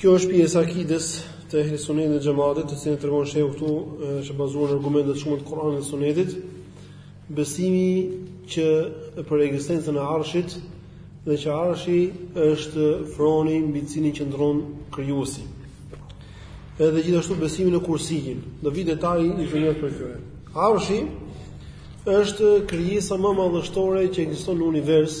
Kjo është pjesë e akides së ehli sunnetit dhe xhamatit, të cilën tregon shehu këtu, është bazuar në argumente të shumta të Kuranit dhe Sunetit. Besimi për ekzistencën e Arshit dhe që Arshi është froni mbi të cilin qëndron krijuesi. Edhe gjithashtu besimi në Kursin, do vi detaji tani për këtë. Arshi është krijesa më madhështore që ekziston në univers,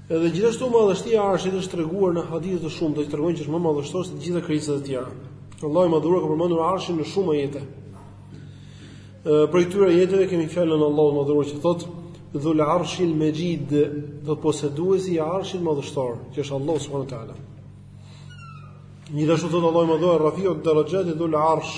Edhe gjithashtu madhështia e Arshit është treguar në hadithe të shumta që tregojnë që është më madhështor se të gjitha krijesat e tjera. Allahu i madhëruar ka përmendur Arshin në shumë ajete. Prej këtyre ajeteve kemi fjalën e Allahut madhëruar që thotë Dhul Arshil Majid, domethënë poseduesi i Arshit madhështor, që është Allahu subhanahu wa taala. Gjithashtu thotë Allahu madhëruar Rafiu darajat Dhul Arsh,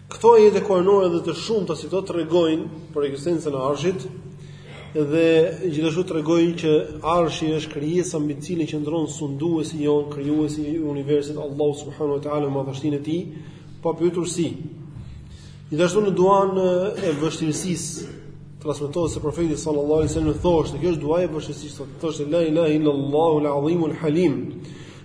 Këto ajete koranore dhe të shumta si këto tregojnë për ekzistencën e Arshit dhe gjithashtu tregojnë që Arshi është krijesa mbi të cilën qëndron sunduesi jonë, krijuesi i universit Allahu subhanahu wa taala me madhështinë e tij, pa pyetur si. Gjithashtu në duan e vështirësisë transmetohet se profeti sallallahu alaihi wasallam thoshte, kjo është duaja e vështirësisë, thoshte la ilaha illallah ul-azim ul-halim.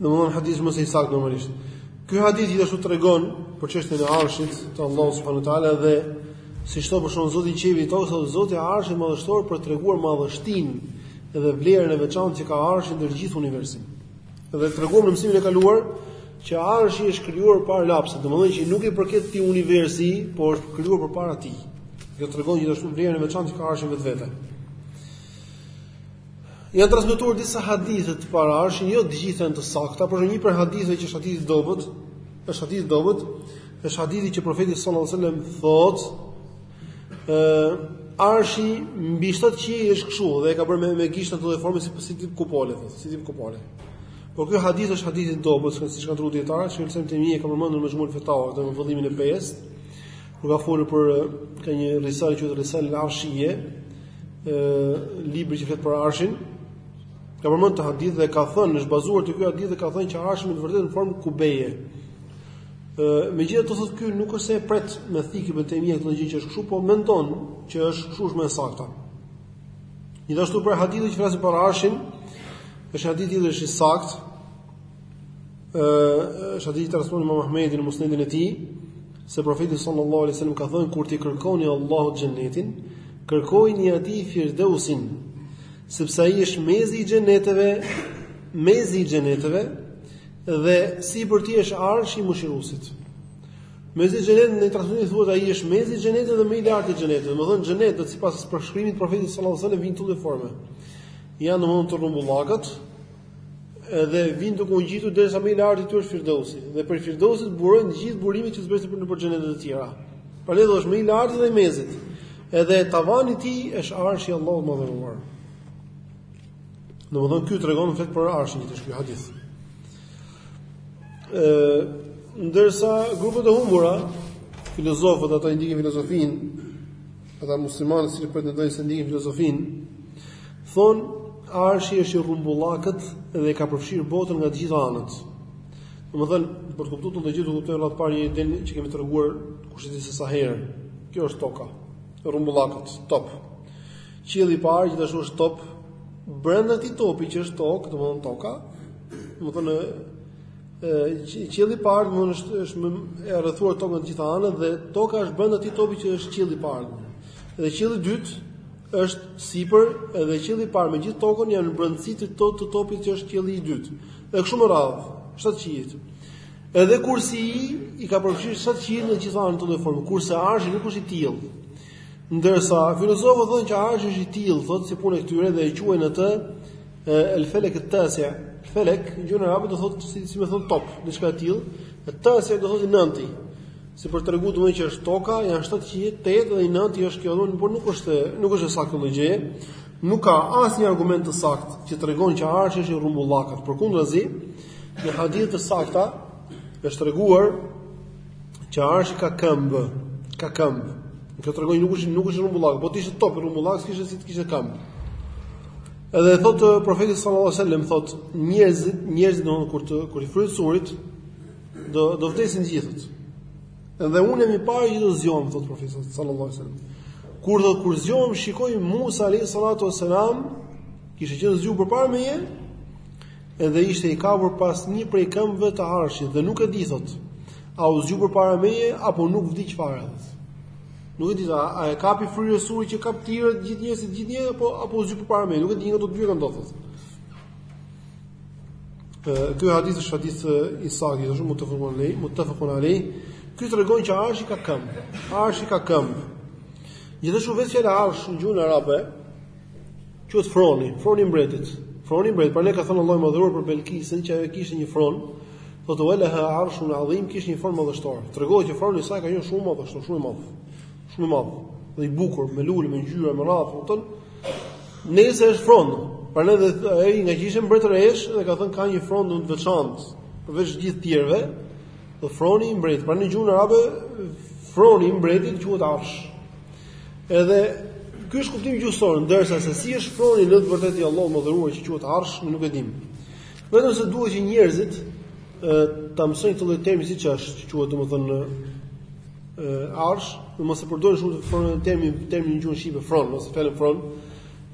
Në mendoj hadith më se i saktë normalisht. Ky hadith gjithashtu tregon për çështjen e arshit të Allahut subhanahu ta'ala dhe si shton për shembull zoti i qiejve i tokës dhe zoti i arshit madhështor për të treguar madhështinë dhe vlerën e veçantë që ka arshi ndër gjithë universin. Dhe treguam në mësimin e kaluar që arshi është krijuar para lapsit domethënë që nuk i përket këtij universi po është krijuar përpara tij. Kjo tregon gjithashtu vlerën e veçantë që ka arshi vetvete. Janë transmetuar disa hadithe për Arshin, jo të gjitha janë të sakta, por një prej haditheve që është hadith i dobët, është hadith i dobët, është hadithi që profeti sallallahu alajhi wasallam thotë, ë arshi mbi 7 qiej është kështu dhe e ka bërë me, me gishtat ato formën si si tip kupole, thotë, si tip kupole. Por ky hadith është hadith i dobët, siç kanë thënë dijetarët, që Ibn Taymi e ka përmendur Mexhmul Fetawa, domethënë vëllimin e pestë. Kur ka folur për ka një risale që quhet Risale Arshije, ë libri që flet për Arshin, ka përmend këtë hadith dhe ka thënë është bazuar te ky hadith dhe ka thënë që Arshi në të vërtetë në formë kubeje. ë Megjithatë të thotë ky nuk është se e pret me thikë ibn Taymija këtë gjë që është kështu, po mendon që është kështu është më e saktë. Gjithashtu prej haditheve që flasin për Arshin, është një hadith dhe është i saktë, është hadith, transmeton Imam Ahmedi në Musnedin e tij se profeti sallallahu alaihi wasallam ka thënë kur t'i kërkoni Allahut xhenetin, kërkojini atij Firdausin, sepse ai është mezi i xheneteve, mezi i xheneteve dhe sipër tij është arshi i mëshiruesit. Mezi i xhenetit në transmetim thuhet ai është mezi i xhenetit dhe më i lartë i xhenetit. Domethënë xheneti sipas përshkrimit profetit sallallahu alaihi wasallam vjen në këtë formë. Janë domethënë të rrumbullakët, Edhe vin duke u ngjitur derisa më i larti i tyre është Firdausi. Dhe prej Firdausit burojnë të gjithë burimet që zbresin për nëpër xhenetet e tjera. Prandaj dhe është më i larti dhe i mezit. Edhe tavani i tij është arshi i Allahut të madhëruar. Domethënë kjo tregon, flet për arshin gjithashtu kjo hadith. E, ndërsa grupët e humbura, filozofët, ata që ndjekin filozofinë, Ata muslimanë të cilët pretendojnë se ndjekin filozofinë, thonë arshi është i rrumbullakët dhe ka përfshirë botën nga të gjitha anët. Domethënë, për të kuptuar të gjithë do të kuptojmë radhë të parë një gjë që kemi treguar kush e di se sa herë. Kjo është toka. Rrumbullakët, top. Qielli i parë gjithashtu është top. Brenda këtij topi që është tokë, domethënë toka, domethënë Qielli i parë domethënë është është e ka rrethuar tokën nga të gjitha anët dhe toka është brenda këtij topi që është qielli i parë. Dhe qielli i dytë është sipër dhe qielli i parë me gjithë tokën janë në brendësi të to, të topit që është qielli i dytë. Dhe kështu me radhë, shtatë qiejt. Edhe kursiji i ka përfshirë shtatë qiejt nga gjithë anët në këtë formë, kurse arshi nuk është i tillë. Ndërsa filozofët thonë që arshi është i tillë, thotë si punë e këtyre dhe e quajnë atë El felek et tasi, felek, gjuhën arabe, do thotë, si, si me thotë top, diçka e tillë, et tasi, do thotë i nënti, sipër, tregu domethënë që është toka, janë shtatë qiejt, tetë dhe i nënti është kjo domethënë, por nuk është, nuk është e saktë kjo gjë, nuk ka asnjë argument të saktë, që tregon që arshi është i rumbullakët, përkundrazi, në hadithe të sakta, është treguar, që arshi ka këmbë, ka këmbë, dhe kjo tregon që nuk është, nuk është rumbullakët, po të ishte top, rumbullakët, s'kishte si të kishte këmbë, Edhe thotë profeti sallallahu alajhi wasallam thotë njerëzit, njerëzit domthonë kur të kur i fryhet surit do do vdesin të gjithë thotë. Edhe unë jam i pari që do zgjohem thotë profeti sallallahu alajhi wasallam. Kur thotë kur zgjohem shikoj Musa alayhi salatu wasalam kishte qenë zgjuar përpara meje edhe ishte i kapur pas një prej këmbëve të arshit dhe nuk e di thotë a u zgju përpara meje apo nuk vdiq fare. Nuk e di thotë, a e kapi fryrja e surit që kapi tërë të gjithë njerëzit të gjithë njerëzit apo apo u zgju përpara meje, nuk e di nga këto të dyja ka ndodhur. Ë ky hadith është hadith i saktë, gjithashtu mutefekun, mutefekun alejhi. Ky tregon që arshi ka këmbë. Arshi ka këmbë. Gjithashtu vetë fjala arsh në gjuhën arabe Quhet froni, froni i mbretit. Froni i mbretit, prandaj ka thënë Allahu i madhëruar për Belkisën që ajo kishte një fron, thotë wala ha arshun adhim, kishte një fron madhështor. Tregohet që froni i saj ka qenë shumë madhështor, shumë i madh. Shumë i madh. Dhe i bukur, me lule, me ngjyra, me radhë, thotë. Meqë është fron, prandaj dhe ai ngaqë ishte mbretëreshë dhe ka thënë ka një fron të veçantë, përveç gjithë tjerëve, domethënë froni i mbretit. Pra në gjuhën arabe froni i mbretit quhet arsh. Edhe ky është kuptimi gjuhësor, ndërsa se si është froni në të vërtetë i Allahut të madhëruar që quhet Arsh, nuk e dimë. Vetëm se duhet që njerëzit ë ta mësojnë këtë lloj termi siç është, që quhet domethënë ë Arsh, dhe mos e përdorin shumë fronin termin termin në gjuhën shqipe fron, ose fjalën fron,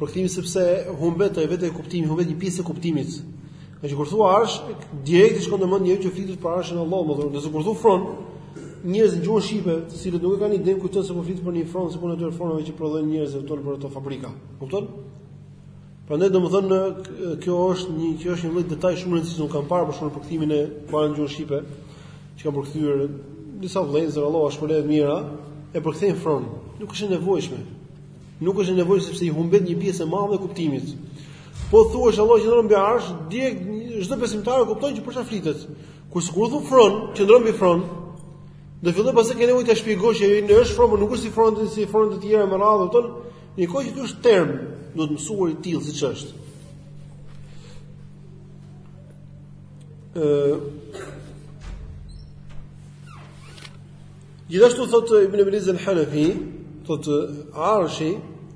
Përkthimi, sepse humbet ai vetë kuptimi, humbet një pjesë e kuptimit. Nga që kur thua arsh, direkt i shkon në mendje që flitet për arshin e Allahut, domethënë, ndërsa kur thua fron, njerëz në gjuhën shqipe, të cilët nuk e kanë idenë kujtojnë se po flitet për një fron, si puna e atyre fronave që prodhojnë njerëzit nëpër ato fabrika. Kupton? Prandaj domethënë kjo është një kjo është një lloj detaj shumë i rëndësishëm, kam parë për shkak të përkthimeve të para në gjuhën shqipe, që kanë përkthyer disa vëllezër, Allahu i shpërbleftë me të mira, e përkthejnë fron. Nuk është e nevojshme. Nuk është e nevojshme sepse i humbet një pjesë e madhe e kuptimit. Po thuash Allahu qëndron mbi arsh, direkt çdo besimtar e kupton që për çfarë flitet. Kur sikur thu fron, qëndron mbi fron, do fillojë pastaj ke nevojë ta shpjegosh që në është fron, por nuk është si fron si fron të tjera me radhë, domethënë, në një kohë që ky është term, duhet mësuar i tillë siç është. Ëh Gjithashtu thotë Ibn Ebil Iz el-Hanefi, thotë Arshi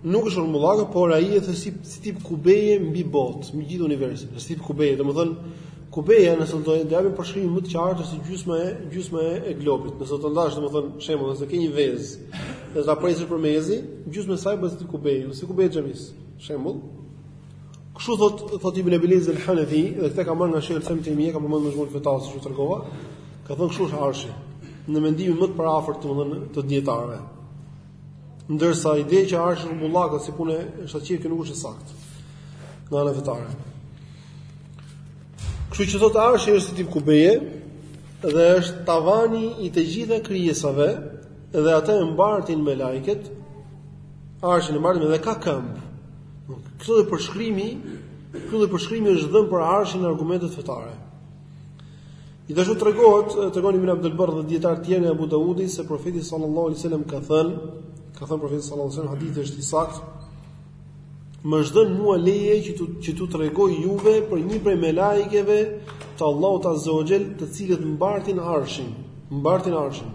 nuk është rrumbullak, por ai është si si tip kubeje mbi botë, mbi gjithë universin. Si tip kubeje, domethënë kubeja nëse do të japim përshkrim më të qartë është gjysma e gjysma e globit. Nëse do ta ndash domethënë shembull, nëse ke një vezë, nëse ta presësh për mezi, gjysma e saj bëhet tip kubeje, si kubeja e xhamisë. Shembull, Kështu thot thot Ibn Ebil Iz el-Hanefi, dhe këtë e ka marrë nga Sheikh Ibn Taymiyyah, ka përmendur në Mexhmu Fetaua siç tregova, ka thënë kështu është arshi, në mendimin më të fortë domethënë të dietarëve. Ndërsa ideja që arshi është rrumbullak si puna e sferës thotë që nuk është e saktë. Nga ana fetare. Kështu që thot arshi është tip kubeje dhe është tavani i të gjitha krijesave dhe atë e mbartin melaiket, arshin e mbartin dhe ka këmbë. Këtë lloj përshkrimi, këtë lloj përshkrimi është dhënë për arshin në argumentet fetare. Gjithashtu tregohet, tregon Ibn Abdul Barr dhe dijetarë të tjerë nga Abu Dawudi se profeti sallallahu alaihi wasallam ka thënë, ka thënë profeti sallallahu alaihi wasallam hadithi është i saktë, më është dhënë mua leje që t'u që t'u tregoj juve për një prej melaikeve të Allahut Azza wa Jell, të cilat mbartin arshin, mbartin arshin.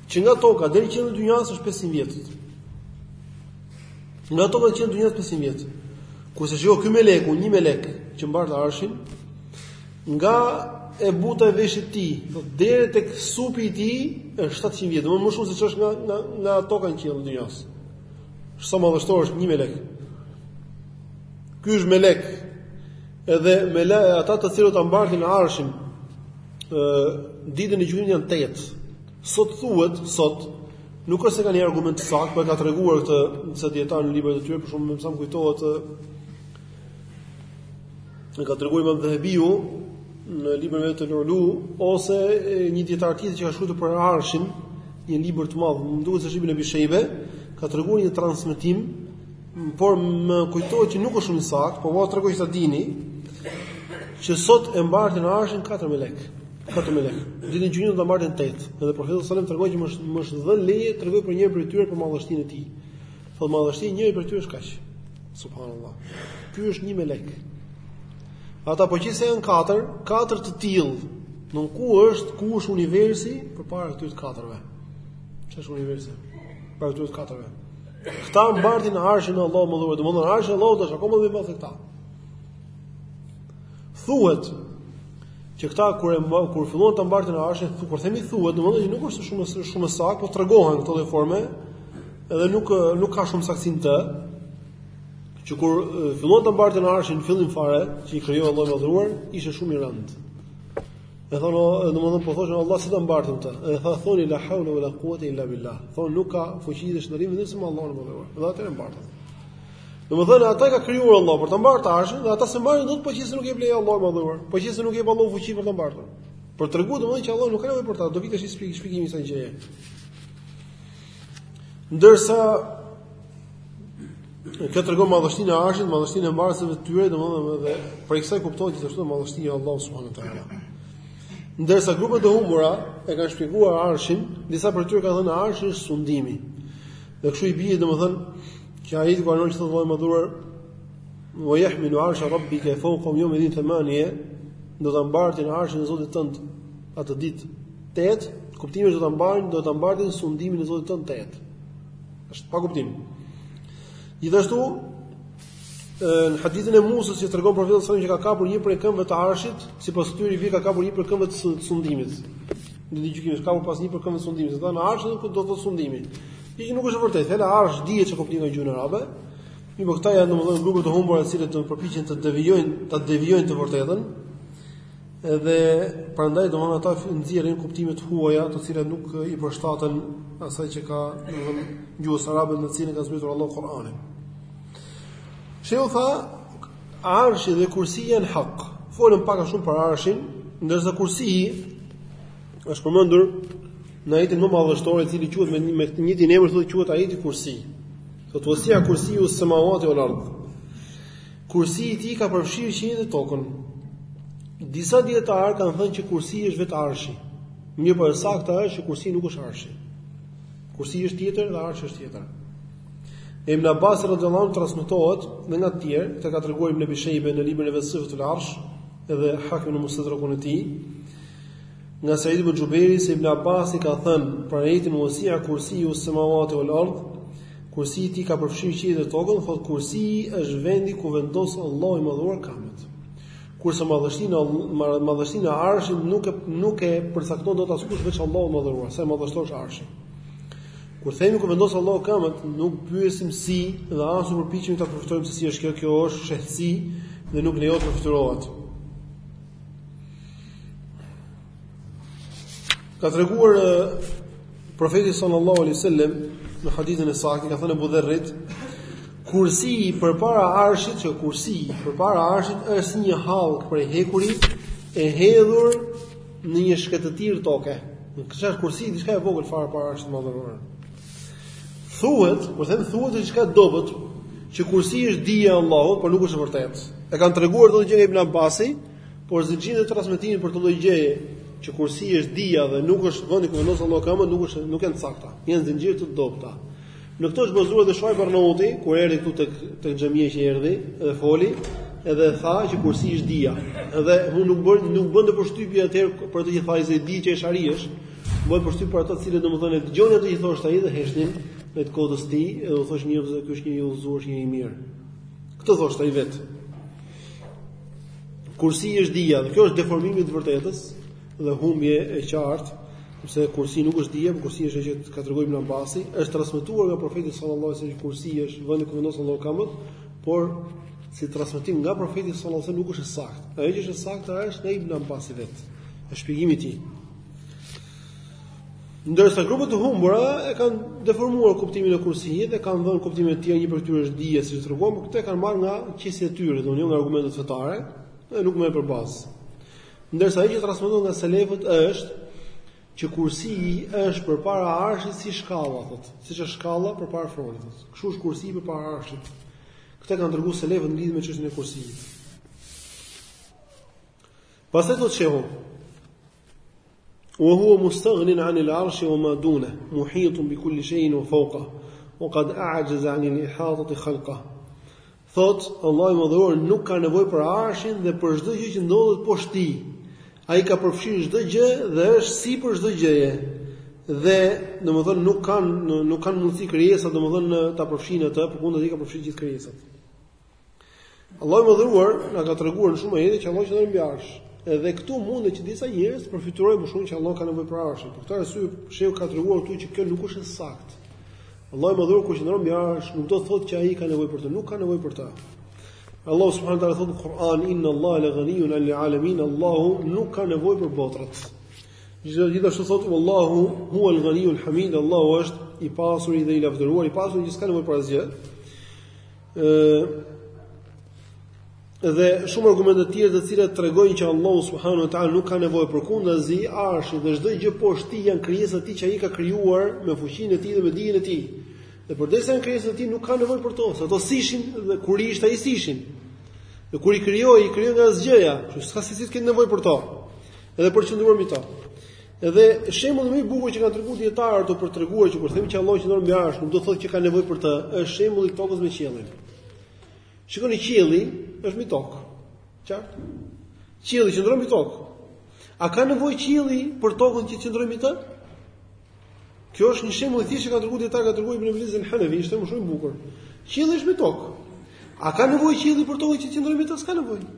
Që nga toka deri në qiellin e dynjas është 500 vjet. Nga toka deri në qiellin e dynjas 500 vjet. Kurse shiko ky meleku, një melek që mbart arshin, nga e buta e veshit të tij, do deri tek supi i tij është 700 vjet, domthonë më shumë se ç'është nga nga nga toka në qiellin e dynjas. Sa madhështor është një melek. Ky është melek. Edhe ata të cilët ta mbartin arshin, ë ditën e gjykimit janë 8. Sot thuhet, sot, nuk është se ka një argument të saktë, por e ka treguar këtë, disa dietar në librat e tyre, për shembull, me sa më kujtohet e ka treguar Imam Dhehebiu në librin e tij El-Uluv ose një dietar tjetër që ka shkruar për Arshin, një libër të madh, më duket se është Ibn Ebi Shejbe, ka treguar një transmetim, por më kujtohet që nuk është shumë i saktë, po jua tregoj ta dini, që sot e mbartin Arshin 4 melek. katër melekë. Ditën e gjykimit do ta mbartin tetë. Edhe profeti sallallahu alajhi wasallam tregoi që më më është dhënë leje të tregoj për njërin prej tyre për madhështinë e tij. Thotë madhështia e njërit prej tyre është kaq. Subhanallahu. Ky është një melek. Ata po qëse janë katër, katër të tillë. E ku është, ku është universi përpara këtyre katërve? Ç'është universi? Para këtyre katërve. Këta mbartin arshin e Allahut të madhëruar, domethënë arshi i Allahut është akoma më i madh se këta. Thuhet që këta kur e kur filluan ta mbartin arshin, kur themi thuhet, domethënë që nuk është shumë shumë e saktë, po tregohen këto lloj forme, edhe nuk nuk ka shumë saktësi të. Që kur filluan ta mbartin arshin në fillim fare, që i krijoi Allahu i madhëruar, ishte shumë i rëndë. E thonë, domethënë po thoshën Allah si ta mbartim këtë. E tha thoni la haula wala quwata illa billah. Thonë nuk ka fuqi dhe shndërrim vetëm me Allahun e madhëruar. Dhe atë e mbartin. Domethënë ata i ka krijuar Allahu për ta mbartur arshin dhe ata s'e mbartin dot po qëse nuk u jep leje Allahu i madhëruar, po qëse nuk u jep Allahu fuqi për ta mbartur. Për të treguar domethënë që Allahu nuk ka nevojë për ta, do vijë tash shpjegim shpjegimi i kësaj gjëje. Ndërsa kjo tregon madhështinë e arshit, madhështinë e mbartësve të tyre, domethënë edhe prej kësaj kuptohet gjithashtu madhështia e Allahut subhanuhu teala. Ndërsa grupet e humbura e kanë shpjeguar arshin, disa prej tyre kanë thënë arshi është sundimi. Dhe kështu i bie domethënë që ajeti kuranor që thotë Allahu i madhëruar wa yahmilu arsha rabbika fawqahum yawma idhin thamaniya do ta mbartin arshin e Zotit tënd atë ditë 8 kuptimi është do ta mbartin do ta mbartin sundimin e Zotit tënd 8 është pa kuptim gjithashtu në hadithin e Musës që tregon profeti sallallahu alajhi wasallam që ka kapur një prej këmbëve të arshit sipas tyre i bie ka kapur një prej këmbëve të sundimit në gjykim i kapur pas një prej këmbëve të sundimit domethënë arshi po të jetë sundimi Gjë që nuk është e vërtetë, fjala arsh dihet çka kuptim në gjuhën arabe. Mirëpo këta janë domethënë grupe të humbura të cilët përpiqen të devijojnë, ta devijojnë të vërtetën. Edhe prandaj domethënë ata nxjerrin kuptime të huaja, të cilat nuk i përshtaten asaj që ka domethënë gjuhës arabe në të cilën ka zbritur Allahu Kur'anin. Shehu tha arshi dhe kursia janë hak. Folëm pak a shumë për arshin, ndërsa kursia është përmendur Në ajetin më madhështor, i cili quhet me një me të njëjtin emër, thotë quhet ajeti Kursi. Thotë wasia Kursiu samawati wal ard. Kursi i tij ka përfshirë qiejt dhe tokën. Disa dietar kanë thënë që Kursi është vetë Arshi. Mirë, por e saktë është që Kursi nuk është Arshi. Kursi është tjetër dhe Arshi është tjetër. E Ibn Abbas radhiyallahu anhu transmetohet dhe nga të tjerë, këtë ka treguar Ibn Abi Shaybe në librin e tij Sifatul Arsh dhe Hakimi në Mustadrakun e tij, Nga Said ibn Xhubejri se Ibn Abasi ka thënë për ajetin Wasi'a kursiyyuhu as-samawati wal-ard, Kursi i tij ka përfshirë qiejt dhe tokën, thotë Kursi është vendi ku vendos Allahu i Madhëruar këmbët. Kurse madhështinë madhështinë e Arshit nuk e nuk e përcakton dot askush veç Allahu i Madhëruar, sa i madhështor është Arshi. Kur themi ku vendos Allahu këmbët, nuk pyesim si dhe as nuk përpiqemi ta përfytyrojmë se si është kjo, kjo është shehësi dhe nuk lejohet të përfytyrohet. Ka treguar profeti sallallahu alejhi ue sallam në hadithin e saktë, i ka thënë Ebu Dherrit, kursi përpara arshit, që kursi përpara arshit është si një hallkë prej hekuri e hedhur në një shkretëtirë toke. Kështu është kursi, diçka e vogël fare para arshit madhështor. Thuhet, kur themi thuhet është diçka e dobët, që kursi është dija e Allahut, por nuk është e vërtetë. E kanë treguar këtë gjë nga Ibn Abasi, Por zinxhirët e transmetimit për këtë lloj gjëje që kursi është dija dhe nuk është vendi ku vendos Allahu këmbët, nuk është nuk janë të sakta. Janë zinxhir të dobta. Në këto është bazuar dhe Shuaib Arnauti, kur erdhi këtu tek tek xhamia që erdhi dhe foli, edhe tha që kursi është dija. Edhe unë nuk më bën nuk më bënte përshtypje atëherë për ato që tha ai se e di që eshari është, më bën përshtypje për ata të cilët domethënë dëgjonin ato që thoshte ai dhe heshtnin me të kodës ti, edhe u thoshin njerëzve ky është një i udhëzuar, një i mirë. Këtë thoshte ai vetë. Kursi është dija, dhe kjo është deformim i të vërtetës dhe humbje e qartë, sepse kursi nuk është dija, por kursi është ajo që ka treguar Ibn Abbasi, është transmetuar nga profeti sallallahu alajhi wasallam që kursi është vendi ku vendos Allahu këmbët, por si transmetim nga profeti sallallahu alajhi wasallam nuk është e saktë. Ajo që është e saktë është nga Ibn Abbasi vetë. Është shpjegimi i tij. Ndërsa grupet e humbura e kanë deformuar kuptimin e kursit dhe kanë dhënë kuptime të tjera, një prej tyre është dija, siç treguam, por këtë e kanë marrë nga qesja e tyre, domthonë jo nga argumentet fetare, dhe nuk merret për bazë. Ndërsa ajo që transmetohet nga selefët është që kursi është përpara arshit si shkalla, thotë, siç është shkalla përpara fronit. Kështu është kursi përpara arshit. Këtë kanë treguar selefët lidhur me çështjen e kursit. Pastaj thotë shehu, Wa huwa mustaghnin 'an al-'arshi wa ma duna, muhitun bi kulli shay'in wa fawqa, wa qad a'jaza 'an al-ihatati khalqa. Thotë Allahu i Madhëruar nuk ka nevojë për arshin dhe për çdo gjë që ndodhet poshtë tij. Ai ka përfshirë çdo gjë dhe është sipër çdo gjëje. Dhe domethënë nuk kanë nuk kanë mundësi krijesat domethënë ta përfshinë atë, përkundrazi ai ka përfshirë gjithë krijesat. Allahu i madhëruar na ka treguar në shumë ajete që Allahu qëndron mbi arsh. Edhe këtu mundet që disa njerëz të përfytyrojnë më shumë që Allahu ka nevojë për arsh. Për këtë arsye, shehu ka treguar këtu që kjo nuk është e saktë. Allahu i madhëruar kur qëndron mbi arsh, nuk do të thotë që ai ka nevojë për të, nuk ka nevojë për të. Allahu subhanahu wa taala thotë në Kur'an inna Allaha la ghaniyun 'anil 'alamin, Allahu nuk ka nevojë për botrat. Gjithashtu thotë Wallahu huwal ghaniyul hamid, Allahu është i pasuri dhe i lavdëruar, i pasuri që s'ka nevojë për asgjë. Dhe shumë argumente të tjera të cilat tregojnë që Allahu subhanahu wa taala nuk ka nevojë përkundrazi, arshi dhe çdo gjë poshtë tij janë krijesa të tij që ai ka krijuar me fuqinë e tij dhe me dijen e tij. Dhe përderisa janë krijesa të tij nuk ka nevojë për to, se ato s'ishin dhe kur ishte ai s'ishin. Dhe kur i krijoi, i krijoi nga asgjëja, kështu s'ka se si të ketë nevojë për to. Edhe për qëndruar mbi to. Edhe shembulli më i bukur që kanë treguar dijetarët për të treguar që kur themi që Allahu qëndron mbi arsh, nuk do të thotë që ka nevojë për të, është shembulli i tokës me qiellin. Shikoni qielli është mbi tokë. Qartë? Qielli qëndron mbi tokë. A ka nevojë qielli për tokën që qëndron mbi të? Kjo është një shembull i thjeshtë që kanë treguar dijetarët, ka treguar Ibn Abil Izz al-Hanafi, është shumë i bukur. Qielli është mbi tokë. A ka nevojë qielli për tokën që qëndron mbi të? S'ka nevojë.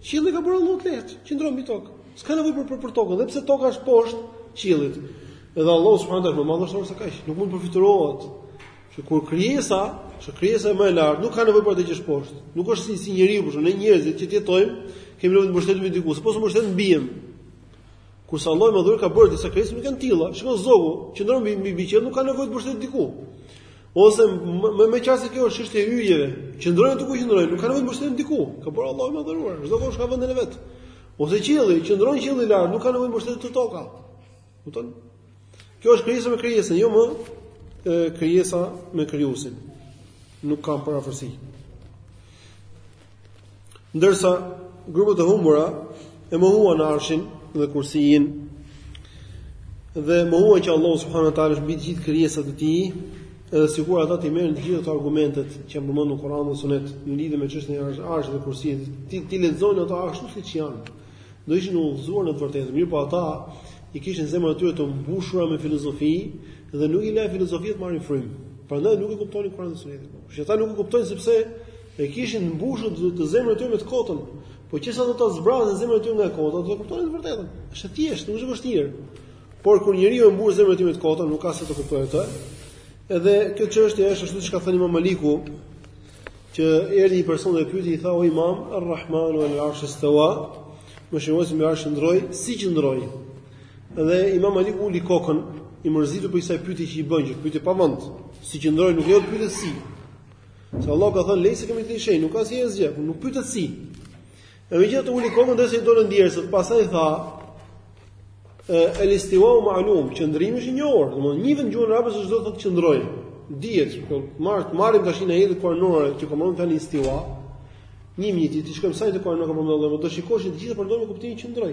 Qielli ka bërë Allahu të lehtë, qëndron mbi tokë. S'ka nevojë për për, për tokën, edhe pse toka është poshtë qiellit. Edhe Allahu subhanahu taala më madhështor se kaq, nuk mund të përfytyrohet që kur krijesa, që krijesa më e lartë nuk ka nevojë për atë që poshtë. Nuk është si si njeriu, por ne njerëzit që jetojmë, kemi nevojë të mbështetemi diku, se po s'u mbështetëm biem. Kurse Allahu i madhëruar ka bërë disa krijesa nuk janë të tilla. Shiko zogu, qëndron mbi mbi qiell, nuk ka nevojë të mbështetet diku. Ose më më qartë se kjo është çështja e yjeve, qëndrojnë aty ku qëndrojnë, nuk kanë nevojë të mbështeten diku. Ka bërë Allahu i madhëruar, çdokush ka vendin e vet. Ose qielli, qëndron qielli lart, nuk ka nevojë të mbështetet te toka. Kupton? Kjo është krijesa me krijesën, jo më e, krijesa me krijuesin. Nuk kanë përafërsi. Ndërsa grupet e humbura e mohuan Arshin dhe Kursiin dhe mohuan që Allahu subhanahu wa taala është mbi të gjithë krijesat e tij, edhe sikur ata t'i merrnin të gjitha ato argumentet që janë përmendur në Kur'an dhe Sunet në lidhje me çështjen e Arshit dhe Kursiit, t'i, t'i lexonin ato ashtu siç janë. Do ishin udhëzuar në të vërtetën, mirëpo ata i kishin zemrat e tyre të mbushura me filozofi dhe nuk i la filozofia të marrin frymë. Prandaj nuk e kuptonin Kur'anin dhe Sunetin. Që ata nuk e kuptojnë sepse E kishin mbushur të, të zemrën e tyre me të kotën. Po qe se do ta zbraznin zemrën e tyre nga kota, do të kuptonin të vërtetën. Është e thjeshtë, nuk është e vështirë. Por kur njeriu e mbush zemrën e tij me të kotën, nuk ka si ta kuptojë atë. Edhe kjo çështje është ashtu siç ka thënë Imam Maliku, që erdhi një person dhe e pyeti i tha o Imam Ar-Rahmanu alal Arsh istawa, Mëshiruesi mbi arsh qëndroi, si qëndroi. Dhe Imam Maliku uli kokën i mërzitur prej kësaj pyetje që i bën, që pyetje pa vend, si qëndroi nuk pyetet si. Se Allah ka thënë lejse kemithlihi shej, nuk ka si ai asgjë, nuk pyetet si. E megjithatë uli kokën derisa i dolën djersët, pastaj tha, el istiwau ma'lum, qëndrimi është i njohur, domethënë njihet në gjuhën arabe se ç'do të thotë qëndroi, dihet, po marrim, të marrim tashi në ajetet kuranore, që këmërën el istiwa, një minutë, të shikojmë ajetet kuranore, këmërën dhe do të shikosh që të gjitha përdoren në kuptimin qëndroi.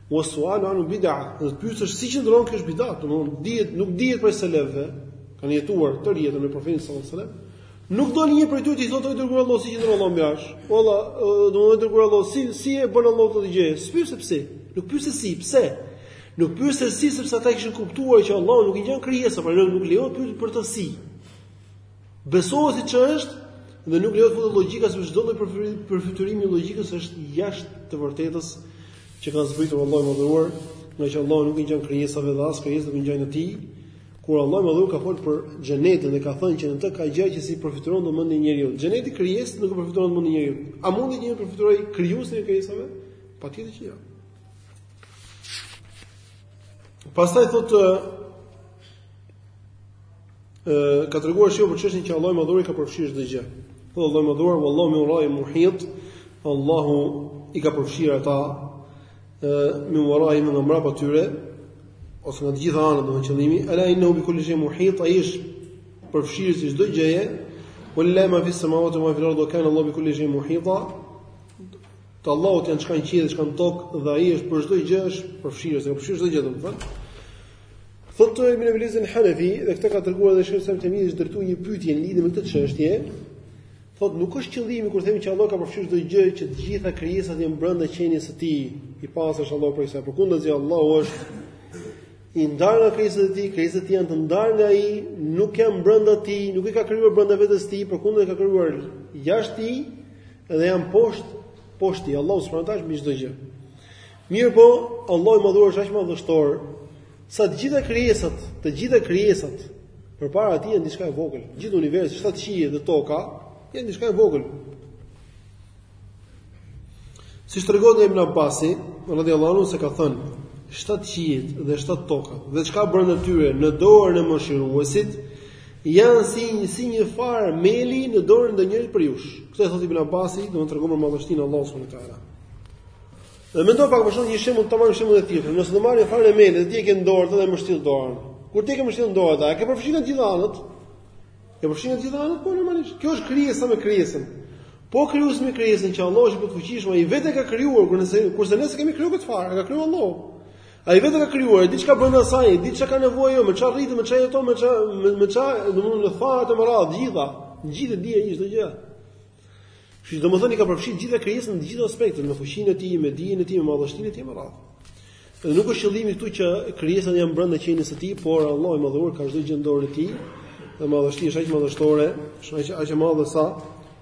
Wa su'alu anhu bid'ah, dhe të pyesësh si qëndron kjo është bidat, domthonë dihet, nuk dihet prej selefëve, kanë jetuar tërë jetën me profetin sallallahu alajhi wasallam. Nuk doli një prej tyre t'i thotë o i dërguari i Allahut si qëndron Allahu mbi arsh. Olla, domthonë i dërguari i Allahut si si e bën Allahu këtë gjë? S'pyesnin pse? Nuk pyesnin si, pse? Nuk pyesnin si sepse ata kishin kuptuar që Allahu nuk i ngjan krijesave, pra nuk lejohet pyetje për të si. Besohet siç është dhe nuk lejohet të futet logjika sepse çdo lloj përfytyrimi i logjikës është jashtë të vërtetës që ka zbritur Allahu i madhëruar, ngaqë Allahu nuk i ngjan krijesave dhe as krijesat nuk i ngjajnë atij. Kur Allahu i madhëruar ka folur për xhenetin dhe ka thënë që në të ka gjë që s'i përfytyron dot mendja e njeriut. Xheneti krijesë nuk e përfytyron dot mendja e njeriut. A mundet njeriu të përfytyrojë krijuesin e krijesave? Patjetër që jo. Ja. Pastaj thotë ë ka treguar shehu për çështjen që Allahu i madhëruar ka përfshirë çdo gjë. Po Allahu i madhëruar, wallahu min waraihim muhit, Allahu i ka përfshirë ata ë min waraihim nga mbrapa tyre ose nga të gjitha anët domethënë qëllimi, ala innahu bi kulli shay muhit, ai është përfshirës i çdo gjëje. Wa lillahi ma fi samawati wa ma fi al-ardhi wa kana Allahu bi kulli shay muhita. Të Allahut janë ç'ka në qiell, ç'ka në tokë dhe ai është për çdo gjë, është përfshirës, e përfshin çdo gjë domethënë. Thotë Ibn Ebil Izz al-Hanafi, dhe këtë ka treguar edhe Sheikhul Islam Ibn Tejmije, i është drejtuar një pyetje në lidhje me këtë çështje. Thotë nuk është qëllimi kur themi që Allah ka përfshirë çdo gjë që të gjitha krijesat janë brenda qenies së tij, i pastër është Allahu prej kësaj. Përkundrazi Allahu është i ndarë nga krijesat e tij, krijesat e tij janë të ndarë nga ai, nuk janë brenda tij, nuk i ka krijuar brenda vetes tij, përkundrazi i ka krijuar jashtë tij dhe janë poshtë poshtë tij. Allahu subhanahu wa taala është mbi çdo gjë. Mirëpo, Allahu i Madhëruar është aq madhështor sa të gjitha krijesat, të gjitha krijesat përpara atij janë diçka e vogël. Gjithë universi, shtatë qiej dhe toka janë diçka e vogël. Siç tregon Ibn Abbasi, radhiyallahu anhu se ka thënë, shtatë qiejt dhe shtatë tokat, dhe çka brenda tyre në dorën e mëshiruesit, janë si një si një far meli në dorën e njërit prej jush. Këtë e thotë Ibn Abbasi, do të tregojë për madhështinë e Allahut subhanahu wa taala. Dhe mendo pak për shembull një shembull të marrim shembull të tjetër. Nëse do marrë farën e melit, ti e ke në dorë atë dhe mështjell dorën. Kur ti ke mështjell në dorë atë, e ke përfshirë të gjitha anët? E përfshirë të gjitha anët po normalisht. Kjo është krijesa me krijesën. Po krijuesi me krijesën që Allahu është i fuqishëm, ai vetë ka krijuar, kurse kurse ne s'e kemi krijuar këtë farë, ka krijuar Allahu. Ai vetë ka krijuar, di çka brenda saj, di çka ka nevojë ajo, me çfarë rritet, me çfarë jeton, me çfarë me çfarë, domthonë në fare të mëra të gjitha, gjithë dia çdo gjë. Kështu që domethënë i ka përfshirë gjitha krijesat në të gjitha aspektet, me fuqinë e tij, me dijen e tij, me madhështinë e tij me radhë. Dhe nuk është qëllimi këtu që krijesat janë brenda qenies së tij, por Allahu i madhëruar ka çdo gjë në dorën e tij. Dhe madhështia është aq madhështore, është aq aq e madhe sa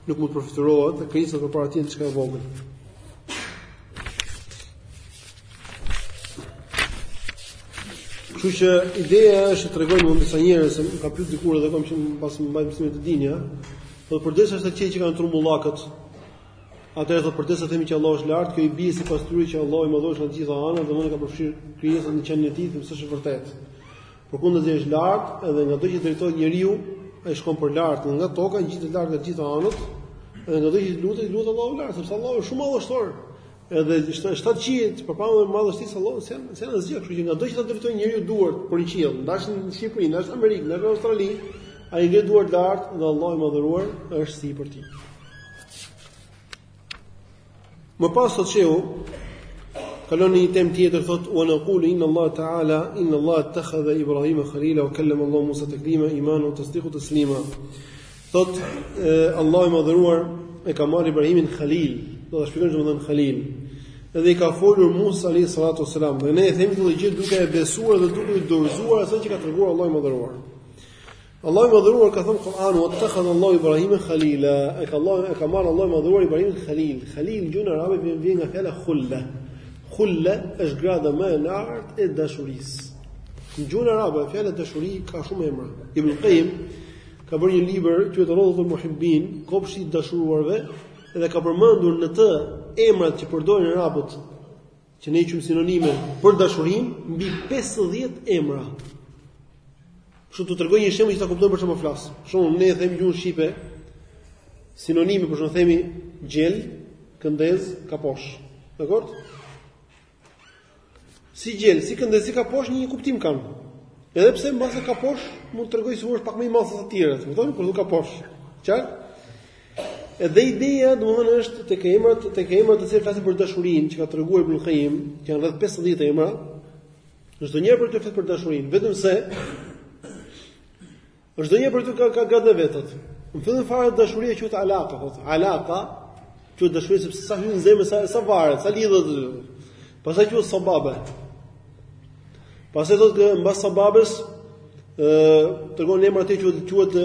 nuk mund të përfytyrohet, krijesat përpara tij janë diçka e vogël. Kështu që ideja është të tregojmë disa njerëz se ka pyet dikur edhe kam qenë pas namazit mbaj mësimin të dinja, po përderisa është toka e rrumbullakët. Atëherë përderisa themi që Allahu është lart, kjo i bie sipas tyre që Allahu i madhëruar është në të gjitha anët dhe ka përfshirë krijesat në qenien e tij, s'është e vërtetë. Përkundazi është lart edhe ngado që drejtohet njeriu, ai shkon për lart nga toka, gjithë lart nga të gjitha anët, edhe ngado që lutet, lutet Allahu lart, sepse Allahu është shumë madhështor. Edhe shtatë shtat qiejt përpara madhështisë së Allahut, s'janë s'janë asgjë, kështu që ngado që t'i drejtojë njeriu duart për në qiell, ndash në Shqipëri, ndash në Amerikë, ndash në Australi, ai ngre duart lart dhe Allahu i madhëruar është sipër tij. Më pas shehu kalon në një temë tjetër thotë wa naqulu inna Allah ta'ala inna Allah ittakhadha Ibrahim khalila wa kallama Allah Musa taklima imanan wa tasdiqan wa taslima. Thot Allahu i madhëruar e ka marrë Ibrahimin Khalil, do ta shpjegojmë domethënë Khalil. Edhe i ka folur Musa alayhi salatu wasalam, dhe ne e themi këtë gjë duke e besuar dhe duke i dorëzuar asaj që ka treguar Allahu i madhëruar. Allahu i madhëruar ka thënë në Kur'an, "Wattakhadha Allahu Ibrahima Khalila", e ka Allahu e ka marrë Allahu i madhëruar Ibrahimin Khalil. Khalil në gjuhën arabe vjen vjen nga fjala khulla. Khulla është grada më e lartë e dashurisë. Në gjuhën arabe fjala dashuri ka shumë emra. Ibn Qayyim ka bërë një libër quhet Rawdatul Muhibbin, Kopshti i të Dashuruarve, dhe ka përmendur në të emrat që përdorin arabët që ne i quajmë sinonime për dashurinë mbi 50 emra. Kështu t'ju tregoj një shembull që ta kuptojmë për çfarë po flas. Për shembull ne themi në gjuhën shqipe sinonime për shembull themi gjel, këndez, kaposh. Dakord? Si gjel, si këndez, si kaposh një një kuptim kanë. Edhe pse mbase kaposh mund të tregojë si është pak më i madh se të tjerët, domethënë, kur thu kaposh. Qartë? Edhe ideja, domethënë, është tek emrat, tek emrat të cilët flasë për dashurinë, që ka treguar Ibn Kajim, që janë rreth 50 emra, çdo njëri prej tyre flet për dashurinë, vetëm se, Çdo një prej tyre ka ka gradët e veta. Në fillim fare dashuria quhet alaka, thotë. Alaka quhet dashuri sepse sa hyn në zemër sa sa varet, sa lidhet aty. Pastaj quhet sababe. Pastaj thotë mbas sababes ë tregon emra të quhet quhet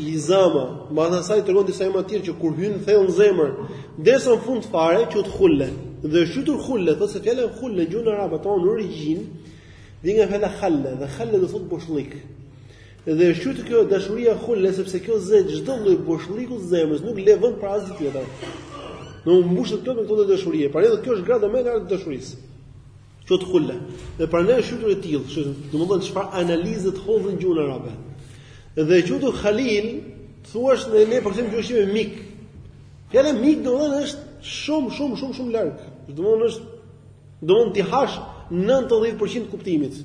lizama. Mbas asaj tregon disa emra të tjerë që kur hyn thellë në zemër, derisa në fund fare quhet khulle. Dhe është quajtur khulle, thotë se fjala khulle në gjuhën arabe tonë në origjinë vjen nga fjala khalle, dhe khalle do thotë boshllëk. Dhe është quajtur kjo dashuria khulle sepse kjo zë çdo lloj boshllëku të zemrës, nuk le vend për asgjë tjetër. Do mbushet me këtë dashuri. Por edhe kjo është grada më e lartë e dashurisë. Kjo quhet khulle. Dhe prandaj është quajtur e tillë, kështu që domethënë çfarë analize të hollë në gjuhën arabe. Dhe quhet Khalil thuash ne e përkthejmë në gjuhën shqipe mik. Fjala mik domethënë është shumë shumë shumë shumë larg. Domethënë është domethënë t'i hash 90% të kuptimit.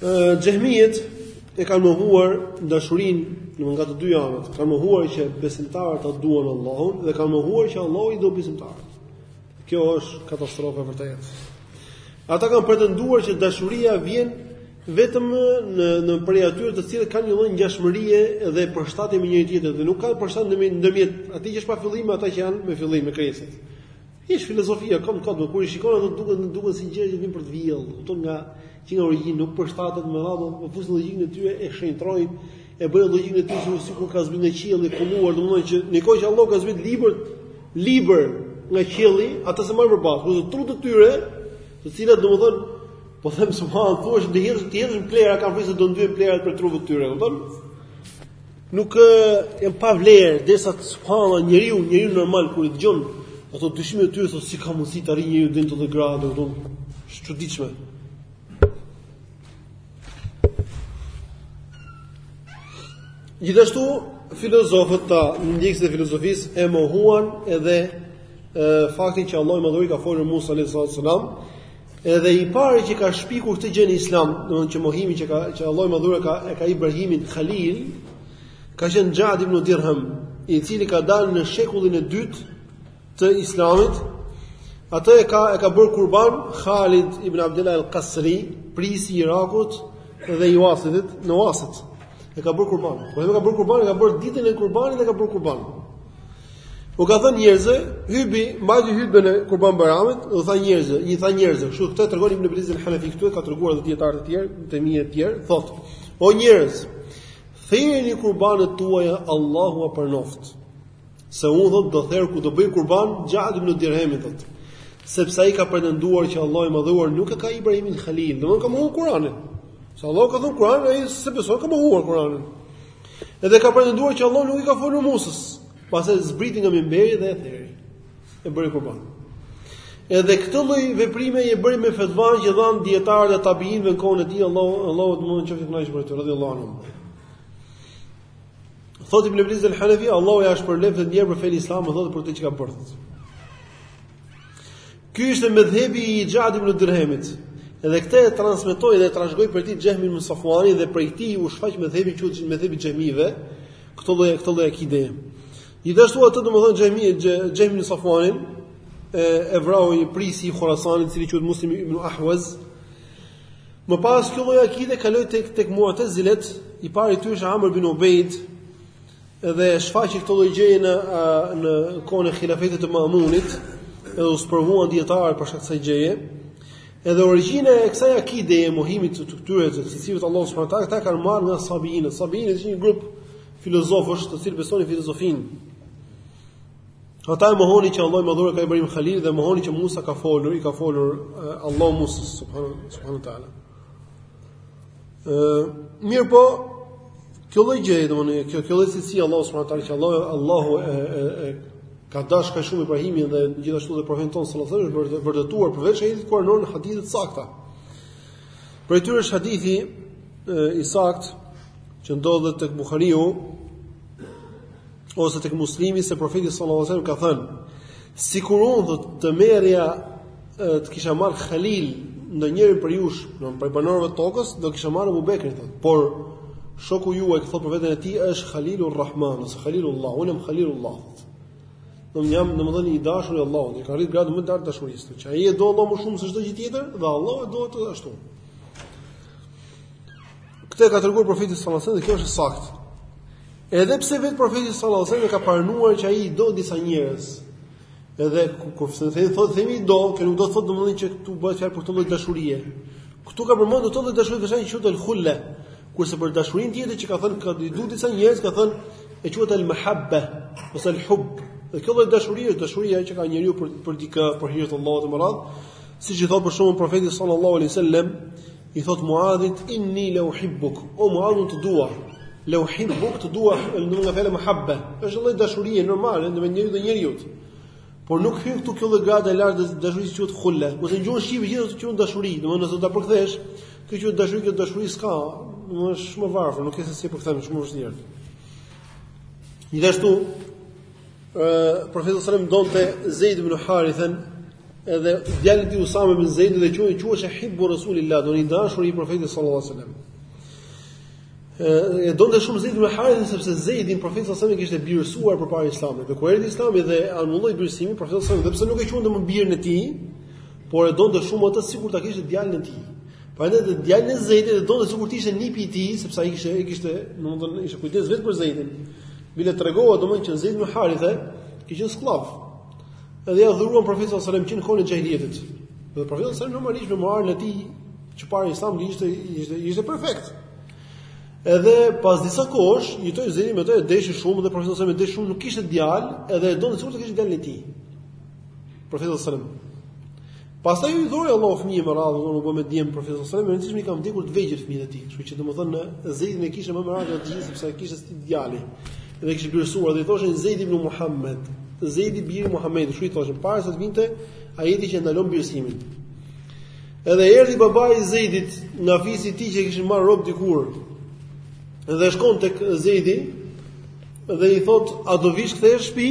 Xhehmijet e kanë mohuar dashurinë në nga të dy anët. Kanë mohuar që besimtarët ta duan Allahun dhe kanë mohuar që Allahu i do besimtarët. Kjo është katastrofa e vërtetë. Ata kanë pretenduar që dashuria vjen vetëm në në prej atyre të cilët kanë një lloj ngjashmërie dhe përshtatje me njëri tjetrin dhe nuk ka përshtatje ndërmjet atij që është pa fillim me ata që janë me fillim me krijesat. Hiç filozofia kot më kot, por kur i shikon ato duket duket si gjëra që vijnë për të vjellë, kupton nga që nga origjina nuk përshtatet me radhë, po fusin logjikën e tyre e shenjtrojnë, e bëjnë logjikën e tyre si sikur ka zbritur nga qielli i kulluar, domethënë që në kohë që Allahu ka zbritur libër, libër nga qielli, ata s'e marrin për bazë, kurse trutë e tyre, të cilat domethënë po them turp ta thuash, edhe t'i hedhësh t'i hedhësh në plehra, ke frikë se do ndyhen plehrat prej truve të tyre, kupton? Nuk, janë pa vlerë, derisa subhanallahu njeriu, njeriu normal kur i dëgjon ato dyshime të tyre thotë si ka mundësi të arrijë njeriu deri në këtë gradë, domethënë është e çuditshme. Gjithashtu filozofët a ndjekësit e filozofisë e mohuan edhe e, faktin që Allahu i Madhëruar i ka folur Musa alayhis salam Edhe i pari që ka shpikur këtë gjë në Islam, domethënë që mohimi që ka që Allahu i Madhëruar ka e ka Ibrahimin Khalil, ka qenë Xhad ibn Dirham, i cili ka dalë në shekullin e dytë të Islamit. Atë e ka e ka bërë kurban Khalid ibn Abdullah al-Qasri, prisi i Irakut dhe i Wasitit, në Wasit. E ka bërë kurban. Po edhe ka bërë kurban, e ka bërë ditën e kurbanit dhe ka bërë kurban. U ka thënë njerëzve, hypi, mbajti hutbën e Kurban Bajramit, u tha njerëzve, i tha njerëzve, kështu këtë tregon Ibn Ebil Izz Hanafi këtë e kanë treguar edhe dietar të tjerë, të mirë të tjerë, thotë, o njerëz, therni kurbanet tuaja, Allahu ua pranoftë. Se unë thotë do ther, ku do bëj kurban Xhad ibn Dirhemin thotë. Sepse ai ka pretenduar që Allahu i madhëruar nuk e ka Ibrahimin Khalil, domthonë ka mohuar Kur'anin. Se Allahu ka thënë në Kur'an, ai s'e beson, ka mohuar Kur'anin. Edhe ka pretenduar që Allahu nuk i ka folur Musës, pastaj zbriti nga mimberi dhe e theri. E bëri kurban. Edhe këtë lloj veprimi e bëri me fetvan që dhanë dietarët e tabiinëve në kohën e tij, Allahu Allahu do të qoftë i kënaqur prej tyre radhiyallahu anhu. Thotë Ibn Ebil Izz al-Hanafi, Allahu ia shpërbleftë të ndjerë për fenë islame, thotë për atë që ka bërë. Ky ishte medhhebi i Xhad ibn Dirhemit. Edhe këtë e transmetoi dhe e trashëgoi prej tij Xhehmi ibn Safuani dhe prej tij u shfaq medhhebi që quhet medhhebi i Xhehmive, këtë lloj këtë lloj akide. Gjithashtu atë domethënë Xhehm Xhehm ibn Safuanin e e vrau një prijësi i Khurasanit, i cili quhet Muslim ibn Ahwaz. Më pas kjo lloj akide kaloi tek tek Mu'tazilet, i pari i tyre është Amr ibn Ubayd, Edhe e shfaqi këtë lloj gjëje në në kohën e hilafetit të Mamunit, edhe u sprovuan dietarët për shkak të kësaj gjëje. Edhe origjina e kësaj akide e mohimit të këtyre të cilësive të Allahut subhanahu wa taala, këtë e kanë marrë nga sabiinët. Sabiinët ishin një grup filozofësh të cilët besonin filozofinë. Ata e mohonin që Allahu i madhëruar e ka Ibrahimin Khalil dhe mohonin që Musa ka folur, i ka folur Allahu Musës subhanahu wa taala. Mirëpo, kjo lloj gjëje, domethënë kjo kjo lloj cilësie e Allahut subhanahu taala që Allahu Allahu e, e, e ka dashur kaq shumë Ibrahimin dhe gjithashtu dhe profetin tonë sallallahu alajhi wasallam është vërtetuar përveç ajetit kuranor në hadithe të sakta. Prej tyre është hadithi e, i saktë që ndodhet tek Buhariu Ose tek Muslimi se profeti sallallahu alajhi wasallam ka thënë sikur unë do të merrja të kisha marrë Khalil ndonjërin prej jush, ndonjë prej banorëve të tokës, do kisha marrë Abu Bekrin thotë. Por shoku juaj thotë për veten e tij është Khalilur Rahman ose Khalilullah, unë jam Khalilullah. Do jam domethënë i dashur i Allahut, ai ka arrit gradën më të lartë të dashurisë, që ai e do Allahun më shumë se çdo gjë tjetër dhe Allahu e do atë ashtu. Këtë e ka treguar profeti sallallahu alajhi wasallam dhe kjo është e saktë. Edhe pse vetë profeti sallallahu alajhi wasallam e ka pranuar që ai i do disa njerëz. Edhe kur thënë thotë themi i do, kjo nuk do të thotë domosdoshmë që këtu bëhet fjalë për këtë lloj dashurie. Këtu ka përmendur këtë lloj dashurie të veçantë që quhet al-khulla, kurse për dashurinë tjetër që ka thënë ka i do disa njerëz ka thënë e quhet al-mahabba ose al-hub. Dhe kjo lloj dashurie është dashuria që ka njeriu për për dikë, për hir të Allahut të Madh, siç i thotë për shembull profeti sallallahu alajhi wasallam, I thotë Muadhit, inni le uhibbuk, o Muadh unë të dua. Le uhibbuk të dua, pra nga fjala muhabba. Është lloj dashurie normale ndërmjet njeriu dhe njeriu. Por nuk hyn këtu kjo lloj grade e lartë e dashurisë që quhet khulla. Kurse në gjuhën shqipe gjithë të quhen dashuri, domethënë nëse do ta përkthesh, kjo quhet dashuri, kjo dashuri s'ka, domethënë shumë varfër, nuk e di se si përkthen, shumë vështirë. Gjithashtu, ë profeti sallallahu alajhi wasallam donte Zeid ibn Harithën Edhe djalin e tij Usame ibn Zeid dhe quhej quhej Hibbu Rasulillah, domethënë i dashuri i profetit sallallahu alajhi wasallam. E donte shumë Zeid ibn Harithin sepse Zeidin profeti sallallahu alajhi wasallam e kishte birësuar përpara Islamit. Dhe kur erdhi Islami dhe anulloi birësimin, profeti sallallahu alajhi wasallam, sepse nuk e quante më birën e tij, por e donte shumë atë sikur ta kishte djalin e tij. Prandaj dhe djalin e Zeidit e donte sikur të ishte nipi i tij, sepse ai kishte kishte, domethënë ishte kujdesur vetë për Zeidin. Bile tregohet domethënë që Zeid ibn Haritha ishte skllav, Edhe ia dhuruan profetit sallallahu alajhi wasallam që në kohën e xhahilijetit. Dhe profeti sallallahu alajhi wasallam normalisht me moralin e tij që para Islamit ishte ishte ishte perfekt. Edhe pas disa kohësh, jetoi Zeidi me të e deshi shumë dhe profeti sallallahu alajhi wasallam e deshi shumë, nuk kishte djalë, edhe e donte sikur të kishte djalin e tij. Profeti sallallahu alajhi wasallam. Pastaj i dhuroi Allahu fëmijë me radhë, domthonë u bë me djem profeti sallallahu alajhi wasallam, kanë vdekur të vegjël fëmijët e tij, kështu që domthonë Zeidin e kishte më për zemër se të gjithë sepse e kishte si djalin. Dhe e kishte birësuar dhe i thoshin Zeid ibn Muhammed, Zeid i biri Muhamedit, kështu i thoshin para se të vinte ajeti që ndalon birësimin. Edhe erdhi babai i Zeidit nga fisi i tij që e kishin marrë rob dikur. Dhe shkon tek Zeidi dhe i thot a do vish të kthehesh në shtëpi?